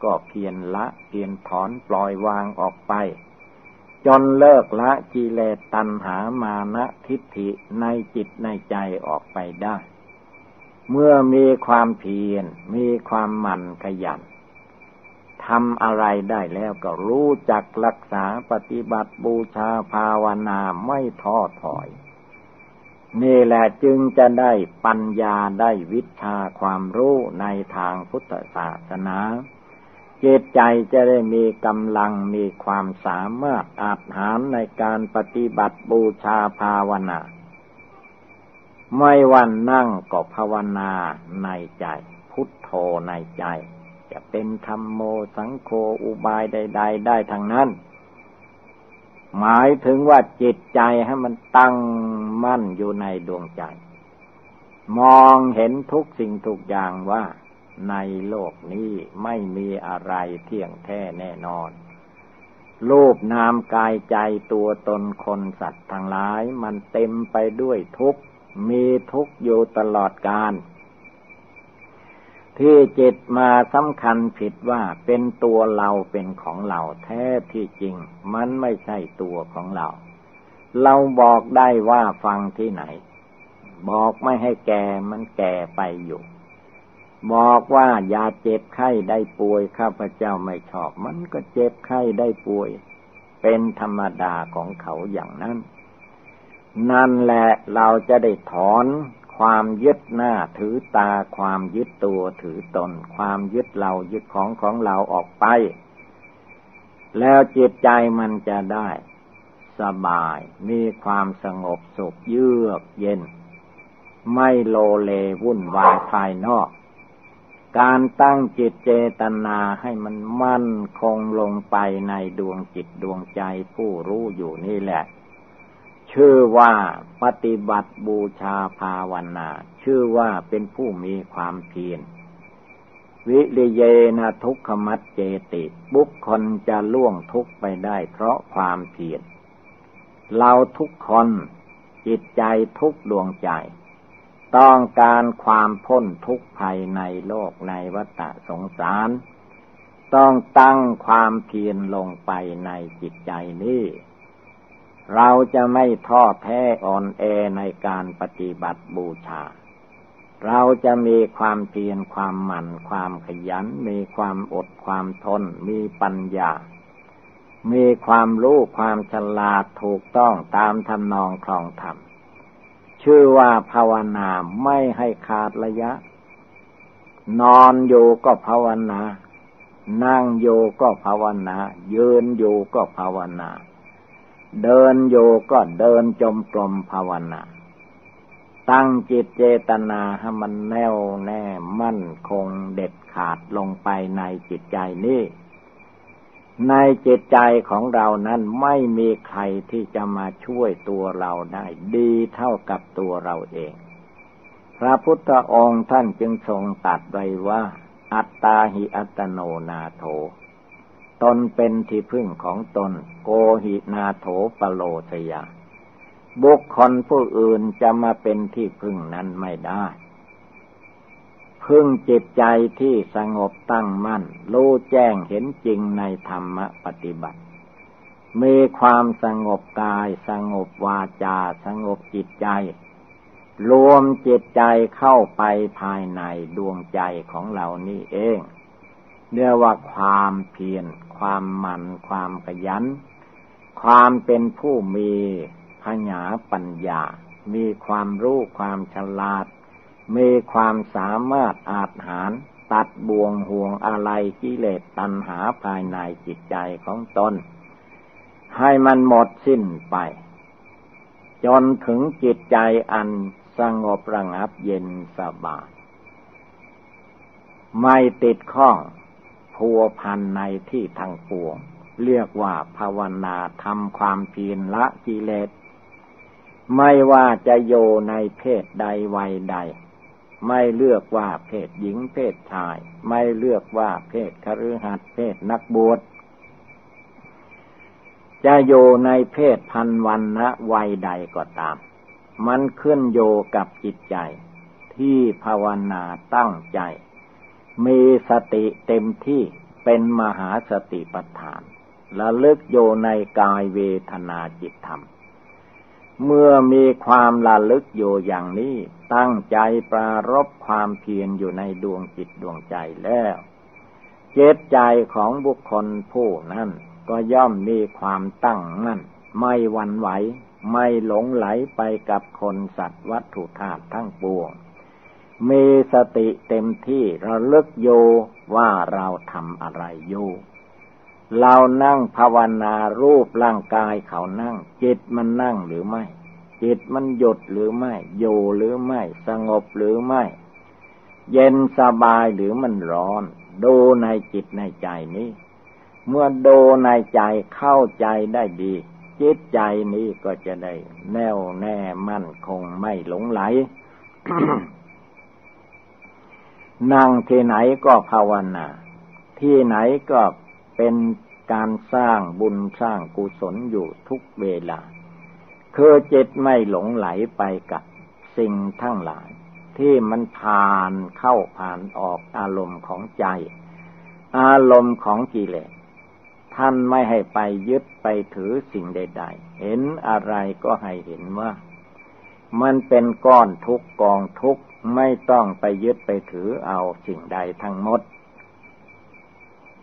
ก็เพียรละเพียรถอนปล่อยวางออกไป จนเลิกละกิเลสตัณหามานะทิฏฐิในจิตในใจออกไปได้ เมื่อมีความเพียรมีความหมั่นขยันทำอะไรได้แล้วก็รู้จักรักษาปฏิบัติบูชาภาวนาไม่ท้อถอย นี่แหละจึงจะได้ปัญญาได้วิชาความรู้ในทางพุทธศาสนาเจตใจจะได้มีกำลังมีความสามารถอาจหารในการปฏิบัติบูชาภาวนา ไม่วันนั่งก็ภาวนาในใจ พุทโธในใจ จะเป็นธรรมโมสังโฆอุบายใด ๆ ได้ทางนั้น หมายถึงว่าจิตใจให้มันตั้งมั่นอยู่ในดวงใจ มองเห็นทุกสิ่งทุกอย่างว่า ในโลกนี้ไม่มีอะไรเที่ยงแท้แน่นอน รูปนามกายใจตัวตนคนสัตว์ทั้งหลาย มันเต็มไปด้วยทุกข์มีทุกข์อยู่ตลอดกาล ที่จิตมาสำคัญผิดว่าเป็นตัวเราเป็นของเราแท้ที่จริง มันไม่ใช่ตัวของเรา เราบอกได้ว่าฟังที่ไหน บอกไม่ให้แก่มันแก่ไปอยู่บอกว่าอย่าเจ็บไข้ได้ป่วยข้าพเจ้าไม่ชอบ มันก็เจ็บไข้ได้ป่วย เป็นธรรมดาของเขาอย่างนั้น นั่นแหละเราจะได้ถอน ความยึดหน้าถือตา ความยึดตัวถือตน ความยึดเรายึดของของเราออกไป แล้วจิตใจมันจะได้สบายมีความสงบสุขเยือกเย็น ไม่โลเลวุ่นวายภายนอก การตั้งจิตเจตนาให้มันมั่นคงลงไปในดวงจิตดวงใจผู้รู้อยู่นี่แหละ ชื่อว่าปฏิบัติบูชาภาวนา ชื่อว่าเป็นผู้มีความเพียรวิริเยนะทุกขมัดเจติ บุคคลจะล่วงทุกไปได้เพราะความเพียรเราทุกคนจิตใจทุกดวงใจ ต้องการความพ้นทุกภัยในโลกในวัฏสงสาร ต้องตั้งความเพียรลงไปในจิตใจนี้ เราจะไม่ท้อแท้อ่อนแอในการปฏิบัติบูชา เราจะมีความเพียรความหมั่นความขยัน มีความอดความทน มีปัญญา มีความรู้ความฉลาดถูกต้องตามทำนองคลองธรรม ชื่อว่าภาวนาไม่ให้ขาดระยะ นอนอยู่ก็ภาวนา นั่งอยู่ก็ภาวนา ยืนอยู่ก็ภาวนา เดินโยก็เดินจมกลมภาวนา ตั้งจิตเจตนาให้มันแน่วแน่มั่นคงเด็ดขาดลงไปในจิตใจนี้ในจิตใจของเรานั้นไม่มีใครที่จะมาช่วยตัวเราได้ดีเท่ากับตัวเราเอง พระพุทธองค์ท่านจึงทรงตัดไว้ว่า อัตตาหิอัตโนนาโถ ตนเป็นที่พึ่งของตน โกหินาโถปโลทยา บุคคลผู้อื่นจะมาเป็นที่พึ่งนั้นไม่ได้ พึ่งจิตใจที่สงบตั้งมั่น รู้แจ้งเห็นจริงในธรรมปฏิบัติ มีความสงบกาย สงบวาจา สงบจิตใจ รวมจิตใจเข้าไปภายในดวงใจของเรานี่เองเรียกว่าความเพียร ความมันความขยัน ความเป็นผู้มีพญาปัญญา มีความรู้ความฉลาด มีความสามารถอาจหารตัดบ่วงห่วงอะไรกิเลสตัณหาภายในจิตใจของตน ให้มันหมดสิ้นไป จนถึงจิตใจอันสงบระงับเย็นสบายไม่ติดข้อง พัวพันในที่ทางปวง เรียกว่าภาวนาทำความเพียรละกิเลส ไม่ว่าจะโยในเพศใดวัยใด ไม่เลือกว่าเพศหญิงเพศชาย ไม่เลือกว่าเพศคฤหัสถ์เพศนักบวชจะโยในเพศพันวันนะวัยใดก็ตาม มันขึ้นโยกับจิตใจ ที่ภาวนาตั้งใจ มีสติเต็มที่เป็นมหาสติปัฏฐานละลึกโยในกายเวทนาจิตธรรม เมื่อมีความละลึกโยอย่างนี้ ตั้งใจปรารบความเพียรอยู่ในดวงจิตดวงใจแล้ว เจตใจของบุคคลผู้นั้นก็ย่อมมีความตั้งมั่น ไม่วันไหว ไม่หลงไหลไปกับคนสัตว์วัตถุธาตุทั้งปวง มีสติเต็มที่ระลึกโยว่าเราทำอะไรโยเรานั่งภาวนารูปร่างกายเขานั่ง จิตมันนั่งหรือไม่ จิตมันหยุดหรือไม่โยหรือไม่ สงบหรือไม่ เย็นสบายหรือมันร้อน ดูในจิตในใจนี้ เมื่อดูในใจเข้าใจได้ดี จิตใจนี้ก็จะได้ แน่วแน่มั่นคงไม่หลงไหล นั่งที่ไหนก็ภาวนา ที่ไหนก็เป็นการสร้างบุญสร้างกุศลอยู่ทุกเวลา คือจิตไม่หลงไหลไปกับสิ่งทั้งหลาย ที่มันผ่านเข้าผ่านออกอารมณ์ของใจ อารมณ์ของกิเลสท่านไม่ให้ไปยึดไปถือสิ่งใด ๆ เห็นอะไรก็ให้เห็นว่า มันเป็นก้อนทุกกองทุก ไม่ต้องไปยึดไปถือเอาสิ่งใดทั้งหมด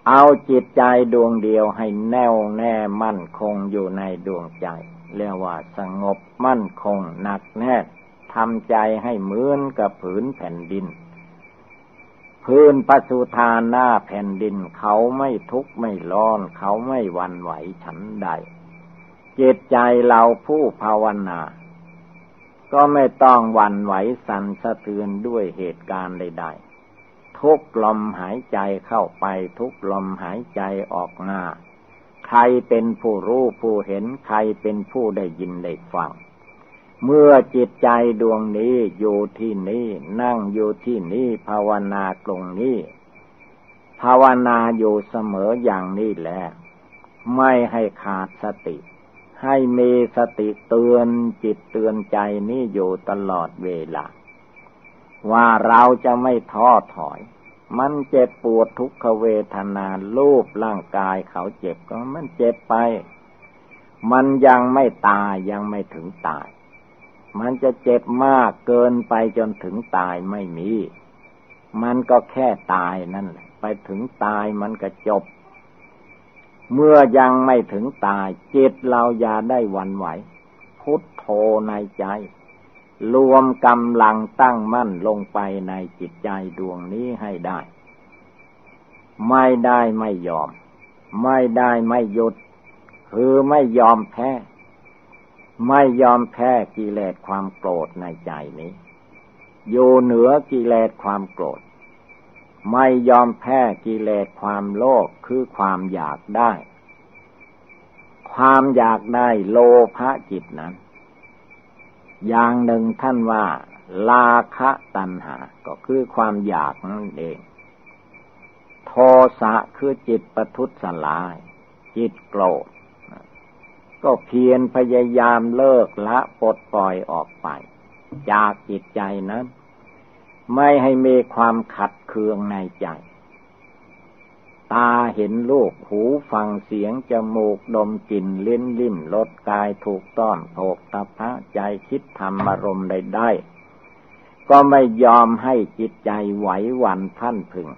เอาจิตใจดวงเดียวให้แน่วแน่มั่นคงอยู่ในดวงใจ เรียกว่าสงบมั่นคงหนักแน่ทำใจให้เหมือนกับผืนแผ่นดิน พื้นปัสุธาหน้าแผ่นดินเขาไม่ทุกข์ไม่ร้อน เขาไม่วันไหวฉันใดจิตใจเราผู้ภาวนา ก็ไม่ต้องวันไหวสั่นสะเทือนด้วยเหตุการณ์ใดๆ ทุกลมหายใจเข้าไปทุกลมหายใจออกมาใครเป็นผู้รู้ผู้เห็นใครเป็นผู้ได้ยินได้ฟัง เมื่อจิตใจดวงนี้อยู่ที่นี้นั่งอยู่ที่นี้ภาวนาตรงนี้ภาวนาอยู่เสมออย่างนี้แหละ ไม่ให้ขาดสติ ให้มีสติเตือนจิตเตือนใจนี้อยู่ตลอดเวลา ว่าเราจะไม่ท้อถอย มันเจ็บปวดทุกขเวทนาลูบร่างกายเขาเจ็บก็มันเจ็บไป มันยังไม่ตายยังไม่ถึงตาย มันจะเจ็บมากเกินไปจนถึงตายไม่มี มันก็แค่ตายนั่นแหละ ไปถึงตายมันก็จบ เมื่อยังไม่ถึงตายจิตเราอย่าได้วันไหว พุทโธในใจ รวมกำลังตั้งมั่นลงไปในจิตใจดวงนี้ให้ได้ ไม่ได้ไม่ยอม ไม่ได้ไม่หยุด คือไม่ยอมแพ้ ไม่ยอมแพ้กิเลสความโกรธในใจนี้ อยู่เหนือกิเลสความโกรธ ไม่ยอมแพ้กิเลสความโลภคือความอยากได้ ความอยากได้โลภะจิตนั้น อย่างหนึ่งท่านว่า ลาคะตัณหา ก็คือความอยากนั่นเอง โทสะคือจิตประทุษลาย จิตโกรธ ก็เพียรพยายามเลิกละปลดปล่อยออกไป จากจิตใจนั้น ไม่ให้มีความขัด คืองในใจ ตาเห็นลูกหูฟังเสียงจมูกดมกลิ่นเลิ้นลิ้มรสกายถูกต้อนโภกตาพะใจคิดทำอารมณ์ใดๆก็ไม่ยอมให้จิตใจไหวหวั่นพันพึง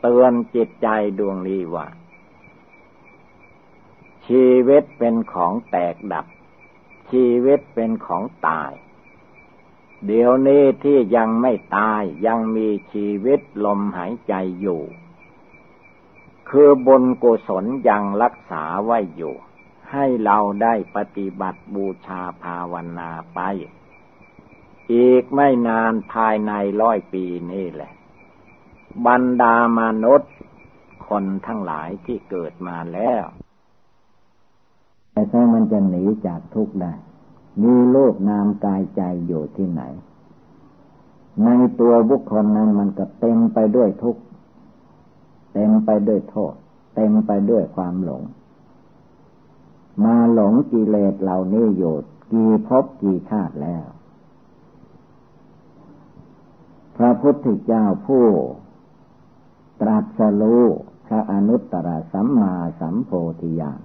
เตือนจิตใจดวงนี้ว่าชีวิตเป็นของแตกดับ ชีวิตเป็นของตาย เดี๋ยวนี้ที่ยังไม่ตายยังมีชีวิตลมหายใจอยู่ คือบุญกุศลยังรักษาไว้อยู่ ให้เราได้ปฏิบัติบูชาภาวนาไป อีกไม่นานภายในร้อยปีนี่แหละ บรรดามนุษย์ คนทั้งหลายที่เกิดมาแล้ว แต่ถ้ามันจะหนีจากทุกข์ได้ มีโลกนามกายใจอยู่ที่ไหน ในตัวบุคคลนั้นมันก็เต็มไปด้วยทุกข์เต็มไปด้วยโทษ เต็มไปด้วยความหลง มาหลงกิเลสเหล่านี้อยู่กี่ภพกี่ชาติแล้ว พระพุทธเจ้าผู้ตรัสรู้พระอนุตตรสัมมาสัมโพธิญาณ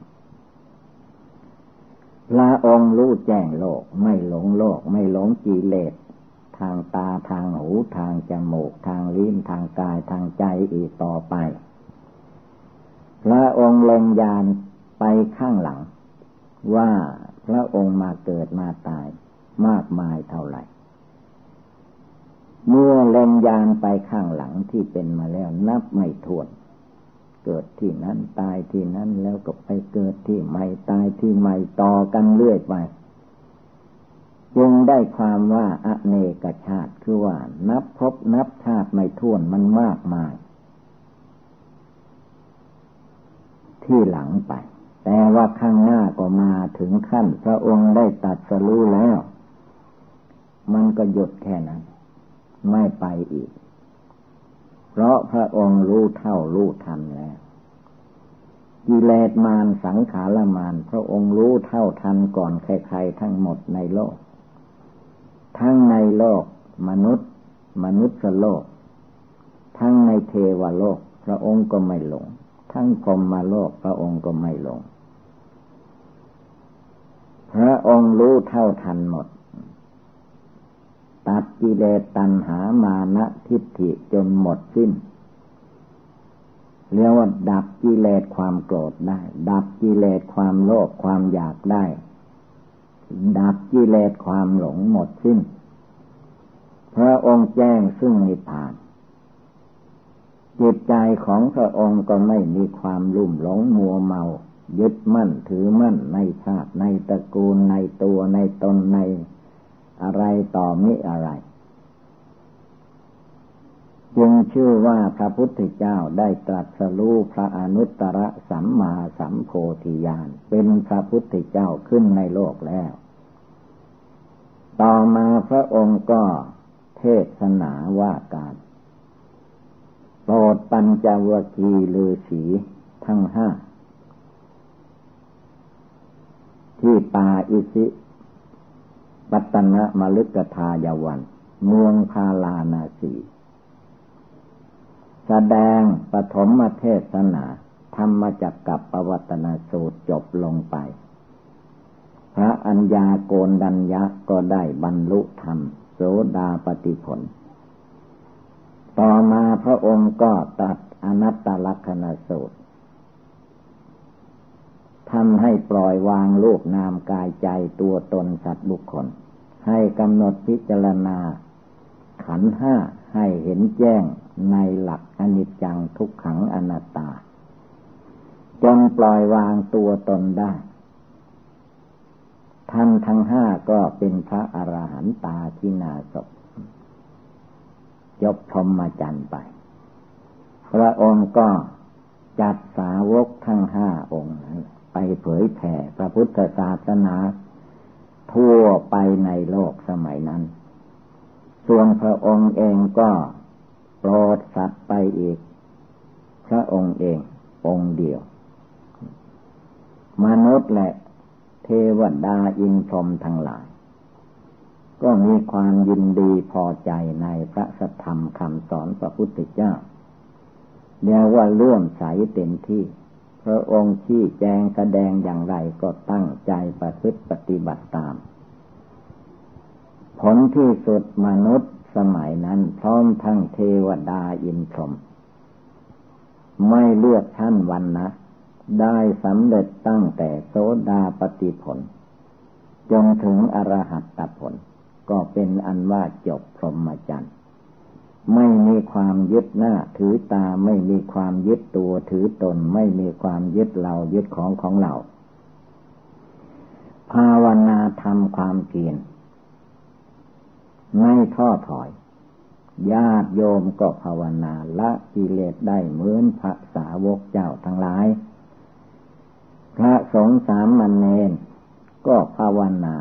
พระองค์รู้แจ้งโลก ไม่หลงโลก ไม่หลงกิเลสทางตาทางหูทางจมูก ทางลิ้นทางกายทางใจอีกต่อไปพระองค์ลงยานไปข้างหลัง ว่าพระองค์มาเกิดมาตายมากมายเท่าไหร่ เมื่อลงยานไปข้างหลังที่เป็นมาแล้วนับไม่ถ้วน เกิดที่นั้นตายที่นั้นแล้วก็ไปเกิดที่ใหม่ตายที่ใหม่ต่อกันเรื่อยไปจึงได้ความว่าอเนกชาติคือว่า นับพบนับชาติไม่ท้วนมันมากมาย ที่หลังไป แต่ว่าข้างหน้าก็มาถึงขั้น พระองค์ได้ตัดสรู้แล้ว มันก็หยุดแค่นั้น ไม่ไปอีก เพราะพระองค์รู้เท่ารู้ทันแล้ว กิเลสมารสังขารมารพระองค์รู้เท่าทันก่อนใครๆทั้งหมดในโลก ทั้งในโลก มนุษย์ มนุษย์โลก ทั้งในเทวโลก พระองค์ก็ไม่หลง ทั้งพรมโลกพระองค์ก็ไม่หลง พระองค์รู้เท่าทันหมด ตัดกิเลสตัณหามานะทิฏฐิจนหมดสิ้นเรียกว่าดับกิเลสความโกรธได้ ดับกิเลสความโลภความอยากได้ ดับกิเลสความหลงหมดสิ้น พระองค์แจ้งซึ่งนิพพาน จิตใจของพระองค์ก็ไม่มีความลุ่มหลงมัวเมา ยึดมั่นถือมั่นในชาติในตระกูลในตัวในตนใน อะไรต่อมิอะไร จึงชื่อว่าพระพุทธเจ้าได้ตรัสรู้พระอนุตตรสัมมาสัมโพธิญาณเป็นพระพุทธเจ้าขึ้นในโลกแล้ว ต่อมาพระองค์ก็เทศนาว่าการโปรดปัญจวคีลือสีทั้งห้า ที่ป่าอิสิ ปัตนะมลึกทายวัน เมืองพาลานาสีแสดงปฐมเทศนา ธรรมจักกับปวัตนาสูตรจบลงไป พระอัญญาโกนดัญญะก็ได้บรรลุธรรม โสดาปฏิผล ต่อมาพระองค์ก็ตัดอนัตตลักษณสูตร ทำให้ปล่อยวางลูกนามกายใจตัวตนสัตว์บุคคล ให้กำหนดพิจารณา ขันห้าให้เห็นแจ้งในหลักอนิจจังทุกขังอนัตตา จนปล่อยวางตัวตนได้ ท่านทั้งห้าก็เป็นพระอรหันตาที่นาศยกพรหมจรรย์ไป พระองค์ก็จัดสาวกทั้งห้าองค์ ไปเผยแผ่พระพุทธศาสนา ทั่วไปในโลกสมัยนั้น ส่วนพระองค์เองก็โปรดสัตว์ไปอีก พระองค์เององค์เดียว มนุษย์และเทวดาอินพรหมทั้งหลาย ก็มีความยินดีพอใจในพระสัทธรรมคำสอนพระพุทธเจ้าเรียกว่าเลื่อมใสเต็มที่ พระองค์ชี้แจงแสดงอย่างไรก็ตั้งใจประพฤติปฏิบัติตาม ผลที่สุดมนุษย์สมัยนั้นพร้อมทั้งเทวดาอินพรมไม่เลือกชั้นวันนะได้สำเร็จตั้งแต่โสดาปฏิผล จนถึงอรหัตตผล ก็เป็นอันว่าจบพรหมจรรย์ ไม่มีความยึดหน้า ถือตาไม่มีความยึดตัวถือตน ไม่มีความยึดเรายึดของของเรา ภาวนาทำความเพียรไม่ท้อถอย ญาติโยมก็ภาวนาละกิเลสได้เหมือนพระสาวกเจ้าทั้งหลาย พระสงฆ์สามมันเนนก็ภาวนา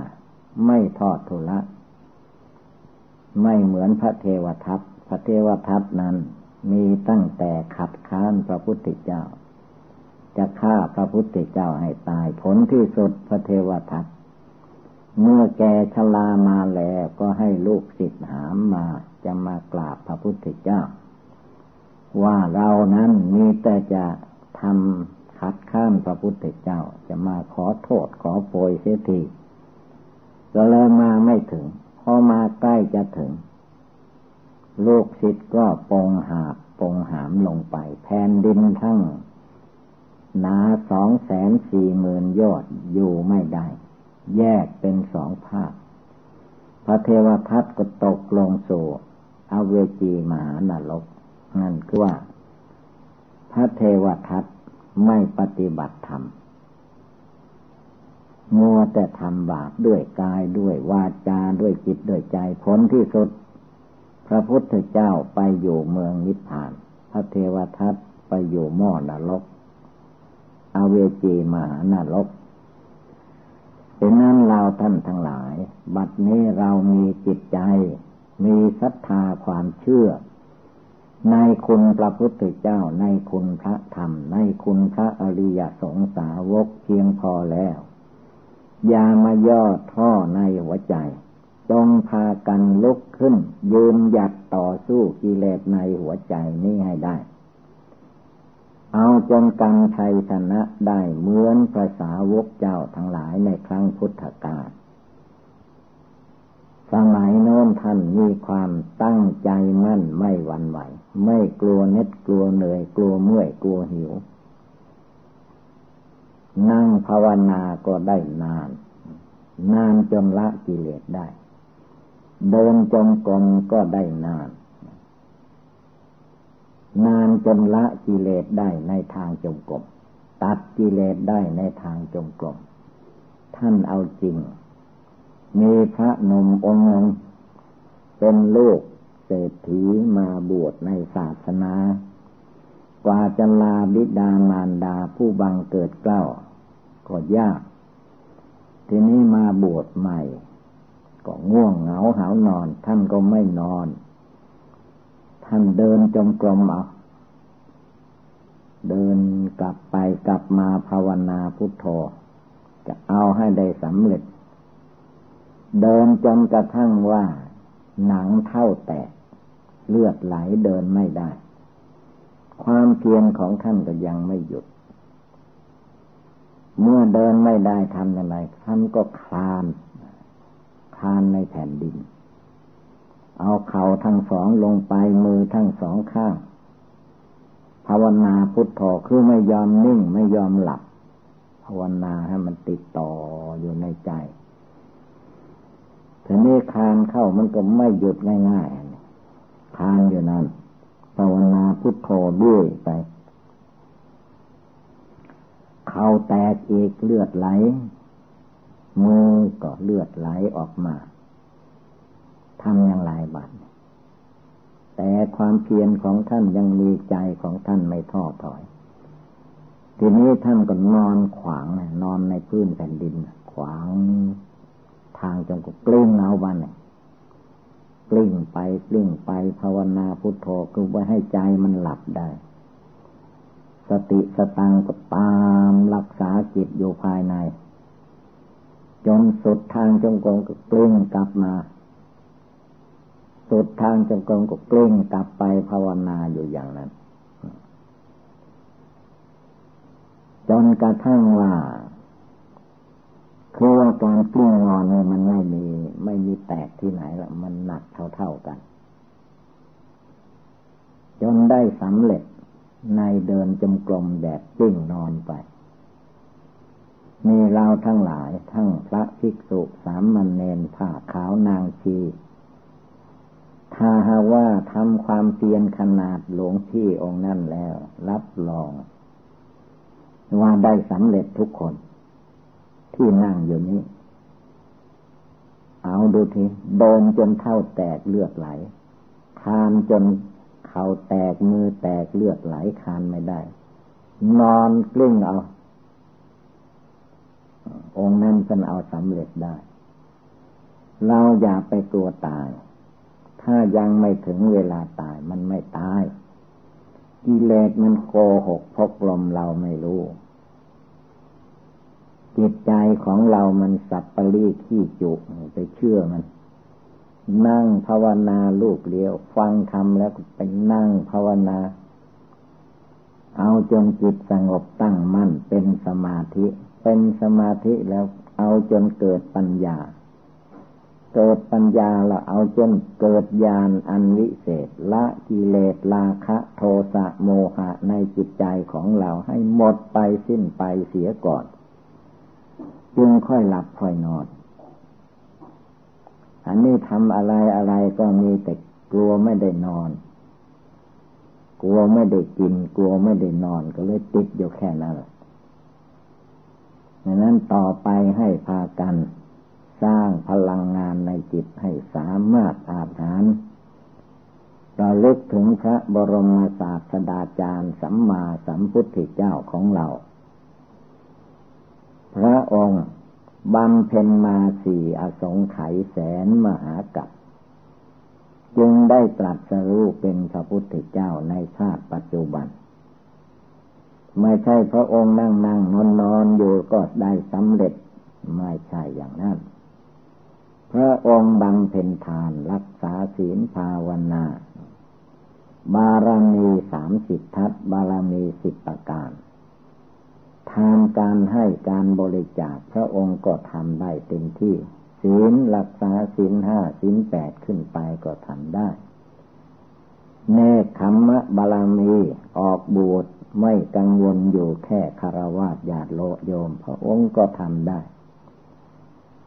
ไม่ทอดทุละ ไม่เหมือนพระเทวทัต พระเทวทัตนั้นมีตั้งแต่ขัดค้านพระพุทธเจ้า จะฆ่าพระพุทธเจ้าให้ตายผลที่สุดพระเทวทัตเมื่อแกชลามาแล้วก็ให้ลูกศิษย์หามมาจะมากราบพระพุทธเจ้า ว่าเรานั้นมีแต่จะทำขัดข้ามพระพุทธเจ้า จะมาขอโทษขอโปรยเสียทีก็เลยมาไม่ถึง พอมาใกล้จะถึง ลูกศิษย์ก็ปงหาบปงหามลงไป แผ่นดินทั้งหนาสองแสนสี่หมื่นยอดอยู่ไม่ได้ แยกเป็นสองภาค พระเทวทัตก็ตกลงสู่อเวจีมหานรก นั่นคือว่า พระเทวทัตไม่ปฏิบัติธรรมมัวแต่ทำบาปด้วยกายด้วยวาจาด้วยจิตด้วยใจผลที่สุด พระพุทธเจ้าไปอยู่เมืองนิพพาน พระเทวทัตไปอยู่หม้อนรกอเวจีมหานรกฉะนั้นเราท่านทั้งหลาย บัดนี้เรามีจิตใจ มีศรัทธาความเชื่อ ในคุณพระพุทธเจ้า ในคุณพระธรรม ในคุณพระอริยสงสาวกเพียงพอแล้ว อย่ามาย่อท่อในหัวใจ จงพากันลุกขึ้น ยืนหยัดต่อสู้กิเลสในหัวใจนี้ให้ได้ เอาจนกันชัยชนะได้เหมือนพระสาวกเจ้าทั้งหลายในครั้งพุทธกาลสมัยโน้นท่านมีความตั้งใจมั่นไม่หวั่นไหว ไม่กลัวเน็ดกลัวเหนื่อยกลัวเมื่อยกลัวหิว นั่งภาวนาก็ได้นาน นานจนละกิเลสได้ เดินจงกรมก็ได้นาน นานจนละกิเลสได้ในทางจงกรมตัดกิเลสได้ในทางจงกรมท่านเอาจริง มีพระนมองค์หนึ่งเป็นลูกเศรษฐีมาบวชในศาสนา กว่าจะลาบิดามารดาผู้บังเกิดเกล้า ก็ยาก ทีนี้มาบวชใหม่ ก็ง่วงเหงาหานอน ท่านก็ไม่นอน ท่านเดินจงกรมเอาเดินกลับไปกลับมาภาวนาพุทโธ จะเอาให้ได้สำเร็จ เดินจนกระทั่งว่า หนังเท่าแตกเลือดไหลเดินไม่ได้ ความเพียรของท่านก็ยังไม่หยุด เมื่อเดินไม่ได้ทำอย่างไรท่านก็คลาน คานในแผ่นดิน เอาเข่าทั้งสองลงไปมือทั้งสองข้าง ภาวนาพุทโธคือไม่ยอมนิ่งไม่ยอมหลับ ภาวนาให้มันติดต่ออยู่ในใจทีนี้คานเข้ามันก็ไม่หยุดง่ายๆคานอยู่นั่นภาวนาพุทโธด้วยไป เข้าแตกเอกเลือดไหล มือก็เลือดไหลออกมาทำอย่างไรบัดแต่ความเพียรของท่านยังมีใจของท่านไม่ท้อถอย ทีนี้ท่านก็นอนขวางนอนในพื้นแผ่นดิน ขวาง ทางจงก็กลิ้งเอาวันเนี่ยกลิ้งไปกลิ้งไปภาวนาพุทโธคือไว้ให้ใจมันหลับได้ สติสตังก็ตามรักษาจิตอยู่ภายใน จนสุดทางจงกรมก็กลิ้งกลับมา สุดทางจงกรมก็กลิ้งกลับไปภาวนาอยู่อย่างนั้น จนกระทั่งว่าคือว่าการกลิ้งงอนนี่มันไม่มี ไม่มีแตกที่ไหนละมันหนักเท่าๆกัน จนได้สำเร็จในเดินจมกลมแบบกิ้งนอนไป มีเราทั้งหลายทั้งพระภิกษุสามมันเนนผ้าขาวนางชีถ้าหาว่าทำความเพียรขนาดหลวงที่องค์นั่นแล้ว รับรอง ว่าได้สำเร็จทุกคน ที่นั่งอยู่นี้ เอาดูทีโดนจนเท่าแตกเลือดไหล คานจนเข่าแตกมือแตกเลือดไหลคานไม่ได้ นอนกลิ้งเอา องค์นั้นเป็นเอาสำเร็จได้ เราอย่าไปกลัวตาย ถ้ายังไม่ถึงเวลาตายมันไม่ตายกิเลสมันโกหกพกลมเราไม่รู้ จิตใจของเรามันสับปะรีขี้จุไปเชื่อมัน นั่งภาวนาลูกเดียว ฟังธรรมแล้วไปนั่งภาวนา เอาจนจิตสงบตั้งมั่นเป็นสมาธิ เป็นสมาธิแล้วเอาจนเกิดปัญญา เกิดปัญญาแล้วเอาจนเกิดญาณอันวิเศษ ละกิเลสราคะโทสะโมหะในจิตใจของเราให้หมดไปสิ้นไปเสียก่อน จึงค่อยหลับค่อยนอน อันนี้ทำอะไรอะไรก็มีแต่กลัวไม่ได้นอน กลัวไม่ได้กิน กลัวไม่ได้นอนก็เลยติดอยู่แค่นั้น ดังนั้นต่อไปให้พากัน สร้างพลังงานในจิตให้สามารถอาถานเราลึกถึงพระบรมศาสดาจารย์สัมมาสัมพุทธเจ้าของเรา พระองค์บำเพ็ญมาสี่อสงไขยแสนมหากัปจึงได้ตรัสรู้เป็นพระพุทธเจ้าในชาติปัจจุบัน ไม่ใช่พระองค์นั่งนั่งนอนนอนอยู่ก็ได้สำเร็จ ไม่ใช่อย่างนั้น พระองค์บังเพ็ญทานรักษาศีลภาวนา บารมีสามสิบทัศบารมีสิบประการ ทานการให้การบริจาคพระองค์ก็ทำได้เต็มที่ ศีลรักษาศีลห้าศีลแปดขึ้นไปก็ทำได้เนคขมมะบาลามีออกบวช ไม่กังวลอยู่แค่คารวะญาติโลโยม พระองค์ก็ทำได้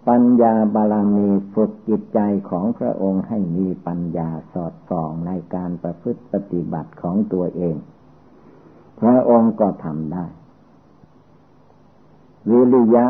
ปัญญาบาลามีฝึกจิตใจของพระองค์ให้มีปัญญาสอดส่องในการประพฤติปฏิบัติของตัวเอง พระองค์ก็ทำได้ วิริยะ